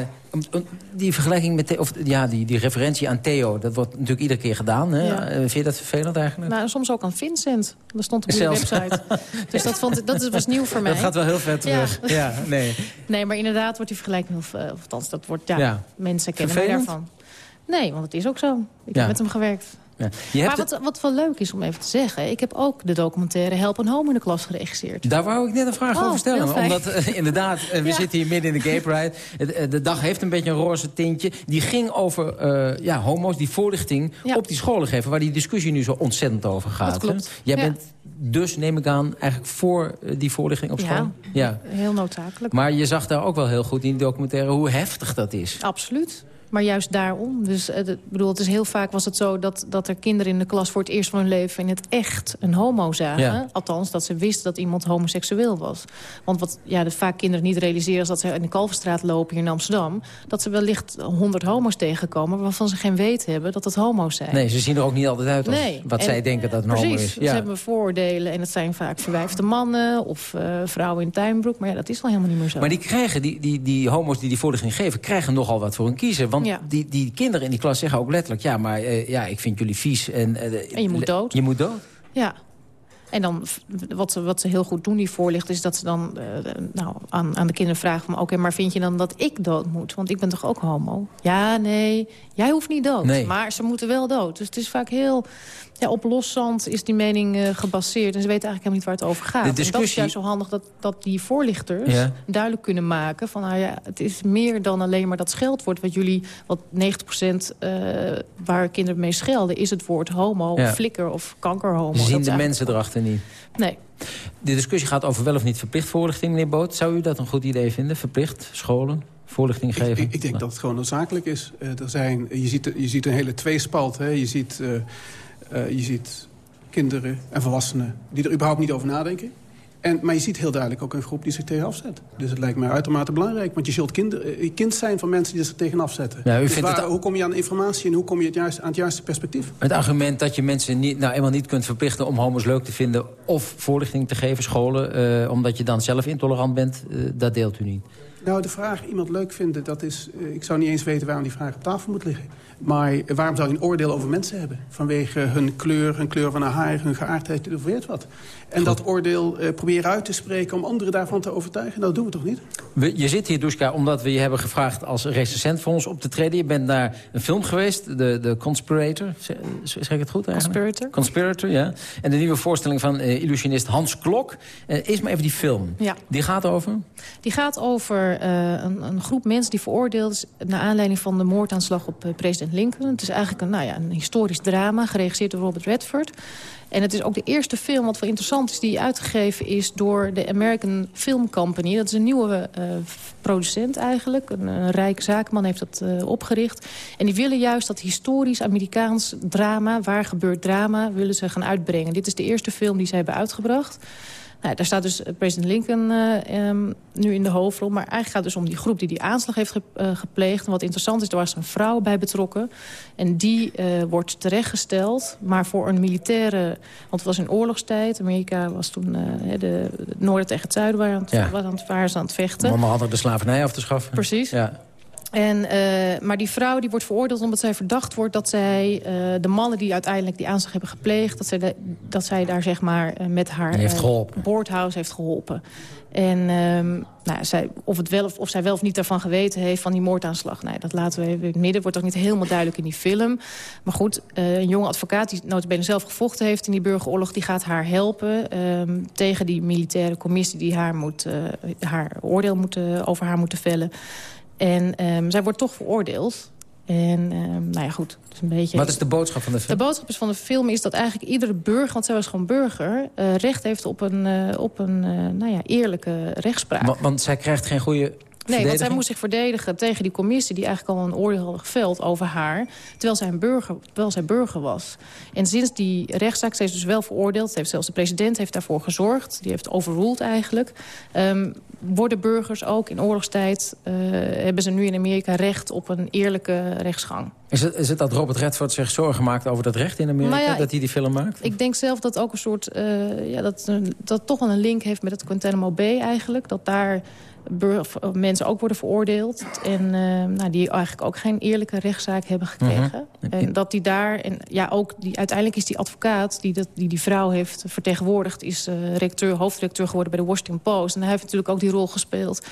E: die vergelijking met, of ja, die, die referentie aan Theo, dat wordt natuurlijk iedere keer gedaan. Hè?
N: Ja.
E: Vind je dat vervelend eigenlijk?
N: Nou, soms ook aan Vincent. Dat stond op de website. [laughs] dus dat, vond, dat was nieuw voor mij.
E: Dat gaat wel heel ver terug. Ja, ja nee. [laughs]
N: nee, maar inderdaad wordt die vergelijking heel... Of althans, dat wordt, ja,
E: ja.
N: mensen kennen mij daarvan. Nee, want het is ook zo. Ik heb met hem gewerkt.
E: Ja.
N: maar wat, wat wel leuk is om even te zeggen... ik heb ook de documentaire Help een Home in de klas geregisseerd.
E: Daar wou ik net een vraag
N: oh,
E: over stellen. Omdat uh, inderdaad, uh, we ja. zitten hier midden in de Gay Pride. De, de, dag heeft een beetje een roze tintje. Die ging over uh, ja, homo's, die voorlichting ja. op die scholen geven... waar die discussie nu zo ontzettend over gaat.
N: Dat klopt.
E: Jij bent dus, neem ik aan, eigenlijk voor die voorlichting op school?
N: Ja, heel noodzakelijk.
E: Maar je zag daar ook wel heel goed in die documentaire hoe heftig dat is.
N: Absoluut. Maar juist daarom. Dus uh, bedoel, het is heel vaak was het zo dat, dat er kinderen in de klas... voor het eerst van hun leven in het echt een homo zagen.
E: Ja.
N: Althans, dat ze wisten dat iemand homoseksueel was. Want wat ja, vaak kinderen niet realiseren... is dat ze in de Kalverstraat lopen hier in Amsterdam... dat ze wellicht honderd homo's tegenkomen... waarvan ze geen weet hebben dat het homo's zijn.
E: Nee, ze zien er ook niet altijd uit als
N: nee.
E: wat
N: en,
E: zij denken dat een
N: precies,
E: homo is.
N: Ja. Ze hebben vooroordelen en het zijn vaak verwijfde mannen... of uh, vrouwen in tuinbroek. Maar ja, dat is al helemaal niet meer zo.
E: Maar die krijgen, die, die, die homo's die die voorlichting geven... krijgen nogal wat voor hun kiezen. Want
N: ja.
E: die, die kinderen in die klas zeggen ook letterlijk... ja, maar uh, ja, ik vind jullie vies. En,
N: en je moet dood.
E: Je moet dood.
N: Ja. En dan, wat ze, wat ze heel goed doen, die voorlicht... is dat ze dan uh, nou, aan, aan de kinderen vragen van... oké, okay, maar vind je dan dat ik dood moet? Want ik ben toch ook homo? Ja, nee, jij hoeft niet dood.
E: Nee.
N: Maar ze moeten wel dood. Dus het is vaak heel... Ja, op loszand is die mening uh, gebaseerd. En ze weten eigenlijk helemaal niet waar het over gaat.
E: De discussie...
N: En dat is juist zo handig dat, dat die voorlichters
E: ja.
N: duidelijk kunnen maken... van nou ja, het is meer dan alleen maar dat scheldwoord... wat jullie, wat 90% uh, waar kinderen mee schelden... is het woord homo,
E: ja.
N: flikker of kankerhomo.
E: Ze zien
N: dat
E: de mensen erachter niet.
N: Nee.
E: De discussie gaat over wel of niet verplicht voorlichting, meneer Boot. Zou u dat een goed idee vinden? Verplicht, scholen, voorlichting geven?
M: Ik, ik, ik denk dat het gewoon noodzakelijk is. Uh, er zijn, je, ziet, je ziet een hele tweespalt. Hè. Je, ziet, uh, uh, je ziet kinderen en volwassenen die er überhaupt niet over nadenken. En, maar je ziet heel duidelijk ook een groep die zich tegen afzet. Dus het lijkt mij uitermate belangrijk. Want je zult kind, kind zijn van mensen die zich tegen afzetten.
E: Ja,
M: dus
E: vindt
M: waar,
E: het...
M: Hoe kom je aan informatie en hoe kom je het juist, aan het juiste perspectief?
E: Het argument dat je mensen niet, nou, eenmaal niet kunt verplichten... om homo's leuk te vinden of voorlichting te geven, scholen... Uh, omdat je dan zelf intolerant bent, uh, dat deelt u niet.
M: Nou, de vraag iemand leuk vinden, dat is... Uh, ik zou niet eens weten waarom die vraag op tafel moet liggen. Maar waarom zou je een oordeel over mensen hebben? Vanwege hun kleur, hun kleur van haar haar, hun geaardheid, of weet wat. En Goed. dat oordeel uh, proberen uit te spreken om anderen daarvan te overtuigen, dat doen we toch niet?
E: We, je zit hier, Duska, omdat we je hebben gevraagd als recensent voor ons op te treden. Je bent naar een film geweest, de, de Conspirator. Zeg ik het goed eigenlijk?
N: Conspirator.
E: Conspirator, ja. En de nieuwe voorstelling van uh, illusionist Hans Klok. Uh, eerst maar even die film.
N: Ja.
E: Die gaat over?
N: Die gaat over een, een, groep mensen die veroordeeld is... naar aanleiding van de moordaanslag op president Lincoln. Het is eigenlijk een, nou ja, een historisch drama, geregisseerd door Robert Redford. En het is ook de eerste film, wat wel interessant is... die uitgegeven is door de American Film Company. Dat is een nieuwe uh, producent eigenlijk. Een, een rijke zakenman heeft dat uh, opgericht. En die willen juist dat historisch Amerikaans drama... waar gebeurt drama, willen ze gaan uitbrengen. Dit is de eerste film die ze hebben uitgebracht... Nou, daar staat dus president Lincoln uh, um, nu in de hoofdrol. Maar eigenlijk gaat het dus om die groep die die aanslag heeft ge uh, gepleegd. En wat interessant is, er was een vrouw bij betrokken. En die uh, wordt terechtgesteld. Maar voor een militaire... Want het was in oorlogstijd. Amerika was toen... de, de noorden tegen het zuiden waren, aan het,
E: ja.
N: waren, waren aan het vechten.
E: Om hadden de slavernij af te schaffen.
N: Precies.
E: Ja.
N: En, uh, maar die vrouw die wordt veroordeeld omdat zij verdacht wordt... dat zij uh, de mannen die uiteindelijk die aanslag hebben gepleegd... dat zij, de, dat zij daar zeg maar uh, met haar
E: heeft geholpen.
N: boardhouse heeft geholpen. En um, nou, zij, of, het wel, of, of zij wel of niet daarvan geweten heeft van die moordaanslag... Nee, dat laten we even in het midden. Wordt ook niet helemaal duidelijk in die film. Maar goed, een jonge advocaat die notabene zelf gevochten heeft in die burgeroorlog... die gaat haar helpen um, tegen die militaire commissie... die haar, moet, haar oordeel moet, over haar moeten vellen. En ehm, zij wordt toch veroordeeld. En ehm, nou ja, goed, het is een beetje...
E: Wat is de boodschap van de film?
N: De boodschap is van de film is dat eigenlijk iedere burger... want zij was gewoon burger... eh, recht heeft op een, eh, op een eh, nou ja, eerlijke rechtspraak.
E: Want, want zij krijgt geen goede
N: Nee, want zij moest zich verdedigen tegen die commissie... die eigenlijk al een oordeel hadden geveld over haar... terwijl zij, een burger, terwijl zij burger was. En sinds die rechtszaak, zij is dus wel veroordeeld... heeft zelfs de president heeft daarvoor gezorgd. Die heeft overruled eigenlijk. Um, worden burgers ook in oorlogstijd... Uh, hebben ze nu in Amerika recht op een eerlijke rechtsgang.
E: Is het, is het dat Robert Redford zich zorgen maakt over dat recht in Amerika? Nou ja, dat hij die film maakt?
N: Ik denk zelf dat ook een soort... Uh, ja, dat, dat toch wel een link heeft met het Guantanamo Bay eigenlijk. Dat daar mensen ook worden veroordeeld. En uh, nou, die eigenlijk ook geen eerlijke rechtszaak hebben gekregen. Uh -huh. En dat die daar, en ja, ook die, uiteindelijk is die advocaat die dat, die, die vrouw heeft vertegenwoordigd, is uh, recteur, hoofdredacteur geworden bij de Washington Post. En hij heeft natuurlijk ook die rol gespeeld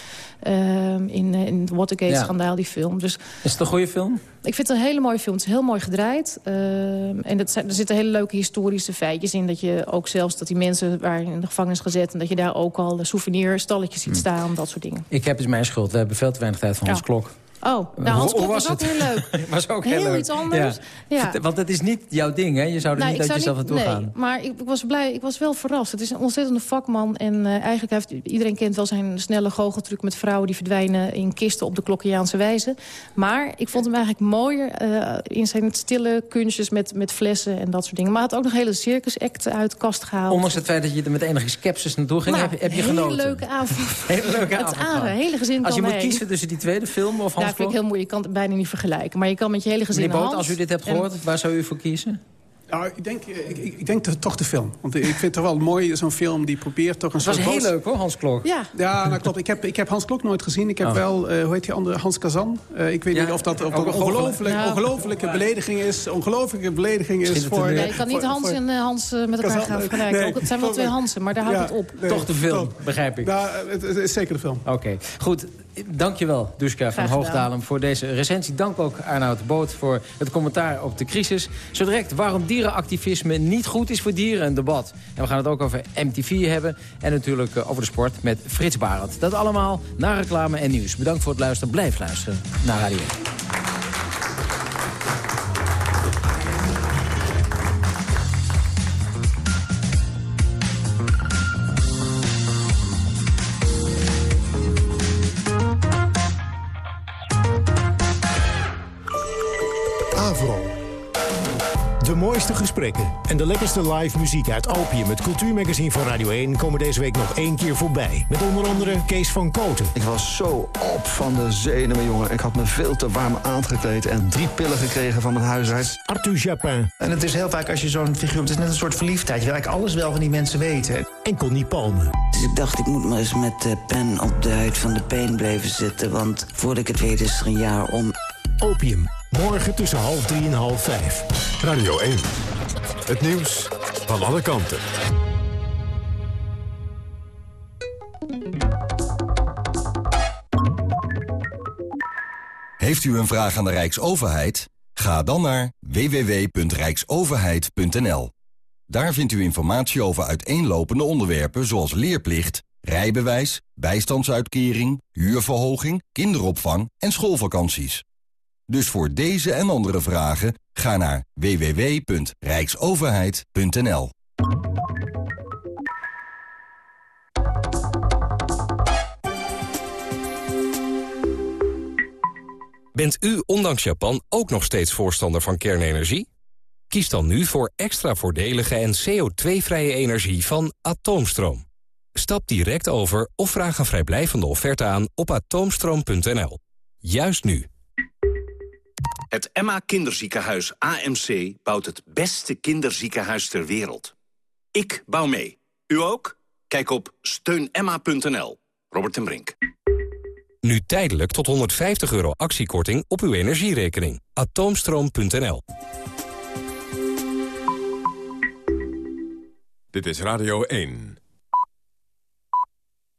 N: in, in het Watergate-schandaal, die film. Dus,
E: is het een goede film?
N: Ik vind het een hele mooie film. Het is heel mooi gedraaid. en het, er zitten hele leuke historische feitjes in. Dat je ook zelfs dat die mensen waren in de gevangenis gezet... en dat je daar ook al souvenirstalletjes ziet staan, dat soort dingen.
E: Ik heb dus mijn schuld. We hebben veel te weinig tijd van ja. ons klok.
N: Oh, nou, Hans Klok was, was ook heel leuk. [laughs]
E: was ook heel,
N: heel
E: leuk.
N: iets anders. Ja.
E: Ja. Want het is niet jouw ding, hè? Je zou er
N: nou,
E: niet uit jezelf naartoe
N: nee,
E: gaan.
N: maar ik, ik, was blij. Ik was wel verrast. Het is een ontzettende vakman. En uh, eigenlijk heeft iedereen kent wel zijn snelle goocheltruc met vrouwen... die verdwijnen in kisten op de Klokkiaanse wijze. Maar ik vond hem eigenlijk mooier uh, in zijn stille kunstjes met, met flessen en dat soort dingen. Maar hij had ook nog hele circusact uit de kast gehaald.
E: Ondanks het feit dat je er met enige sceptisch naartoe ging,
N: maar,
E: heb, heb je
N: hele
E: genoten.
N: leuke avond.
E: hele leuke avond.
N: Het aan, hele gezin
E: Als je moet kiezen tussen die tweede film of Hans
N: Ja, ik heel moeilijk. Je kan het bijna niet vergelijken. Maar je kan met je hele gezin
E: Meneer Boot, als u dit hebt
N: en-
E: gehoord, waar zou u voor kiezen?
M: Nou, ik denk, ik, ik, ik denk toch de film. Want ik vind het toch wel mooi, zo'n film die probeert toch een
E: Het was
M: soort...
E: heel
M: boos-
E: leuk hoor, Hans Klok.
N: Ja,
M: Ja, nou klopt. Ik heb, ik heb Hans Klok nooit gezien. Ik heb
E: Oh.
M: wel, eh, hoe heet die andere, Hans Kazan. Eh, ik weet
E: Ja,
M: niet of dat, dat een ongelofelijk,
N: Nou.
M: ongelofelijke belediging is. Ongelofelijke belediging is voor...
N: nee, je kan niet
M: voor-
N: Hans
M: voor-
N: en eh, Hans eh, met elkaar
M: Kazan,
N: gaan
M: eh,
N: vergelijken.
M: nee,
N: Ook, het zijn wel twee. Hansen, maar daar houdt
M: Ja,
N: het op.
M: nee,
E: Toch de film, begrijp ik.
M: Nou, het, het is zeker de film.
E: Oké, goed. Dankjewel, Duska van. Hoogdalem, voor deze recensie. Dank ook Arnoud Boot voor het commentaar op de crisis. Zo direct waarom dierenactivisme niet goed is voor dieren, een debat. En we gaan het ook over MTV hebben en natuurlijk eh, over de sport met Frits Barend. Dat allemaal na reclame en nieuws. Bedankt voor het luisteren. Blijf luisteren naar Radio 1.
P: De mooiste gesprekken en de lekkerste live muziek uit Opium, het cultuurmagazine van Radio 1, komen deze week nog één keer voorbij. Met onder andere Kees van Koten.
Q: Ik was zo op van de zenuwen, jongen. Ik had me veel te warm aangekleed en drie pillen gekregen van mijn huisarts.
P: Arthur Japin
R: En het is heel vaak als je zo'n figuur... Het is net een soort verliefdheid. Je wil eigenlijk alles wel van die mensen weten.
P: en Connie Palme.
S: Dus ik dacht, ik moet maar eens met de pen op de huid van de peen blijven zitten. Want voordat ik het weet is er een jaar om.
P: Opium. Morgen tussen half drie en half vijf.
A: Radio 1. Het nieuws van alle kanten.
T: Heeft u een vraag aan de Rijksoverheid? Ga dan naar www.rijksoverheid.nl. Daar vindt u informatie over uiteenlopende onderwerpen zoals leerplicht, rijbewijs, bijstandsuitkering, huurverhoging, kinderopvang en schoolvakanties. Dus voor deze en andere vragen ga naar www.rijksoverheid.nl.
U: Bent u ondanks Japan ook nog steeds voorstander van kernenergie? Kies dan nu voor extra voordelige en CO2-vrije energie van Atoomstroom. Stap direct over of vraag een vrijblijvende offerte aan op atoomstroom.nl. Juist nu.
V: Het Emma Kinderziekenhuis AMC bouwt het beste kinderziekenhuis ter wereld. Ik bouw mee. U ook? Kijk op steunemma.nl. Robert en Brink.
U: Nu tijdelijk tot 150 euro actiekorting op uw energierekening. Atoomstroom.nl
A: Dit is Radio 1.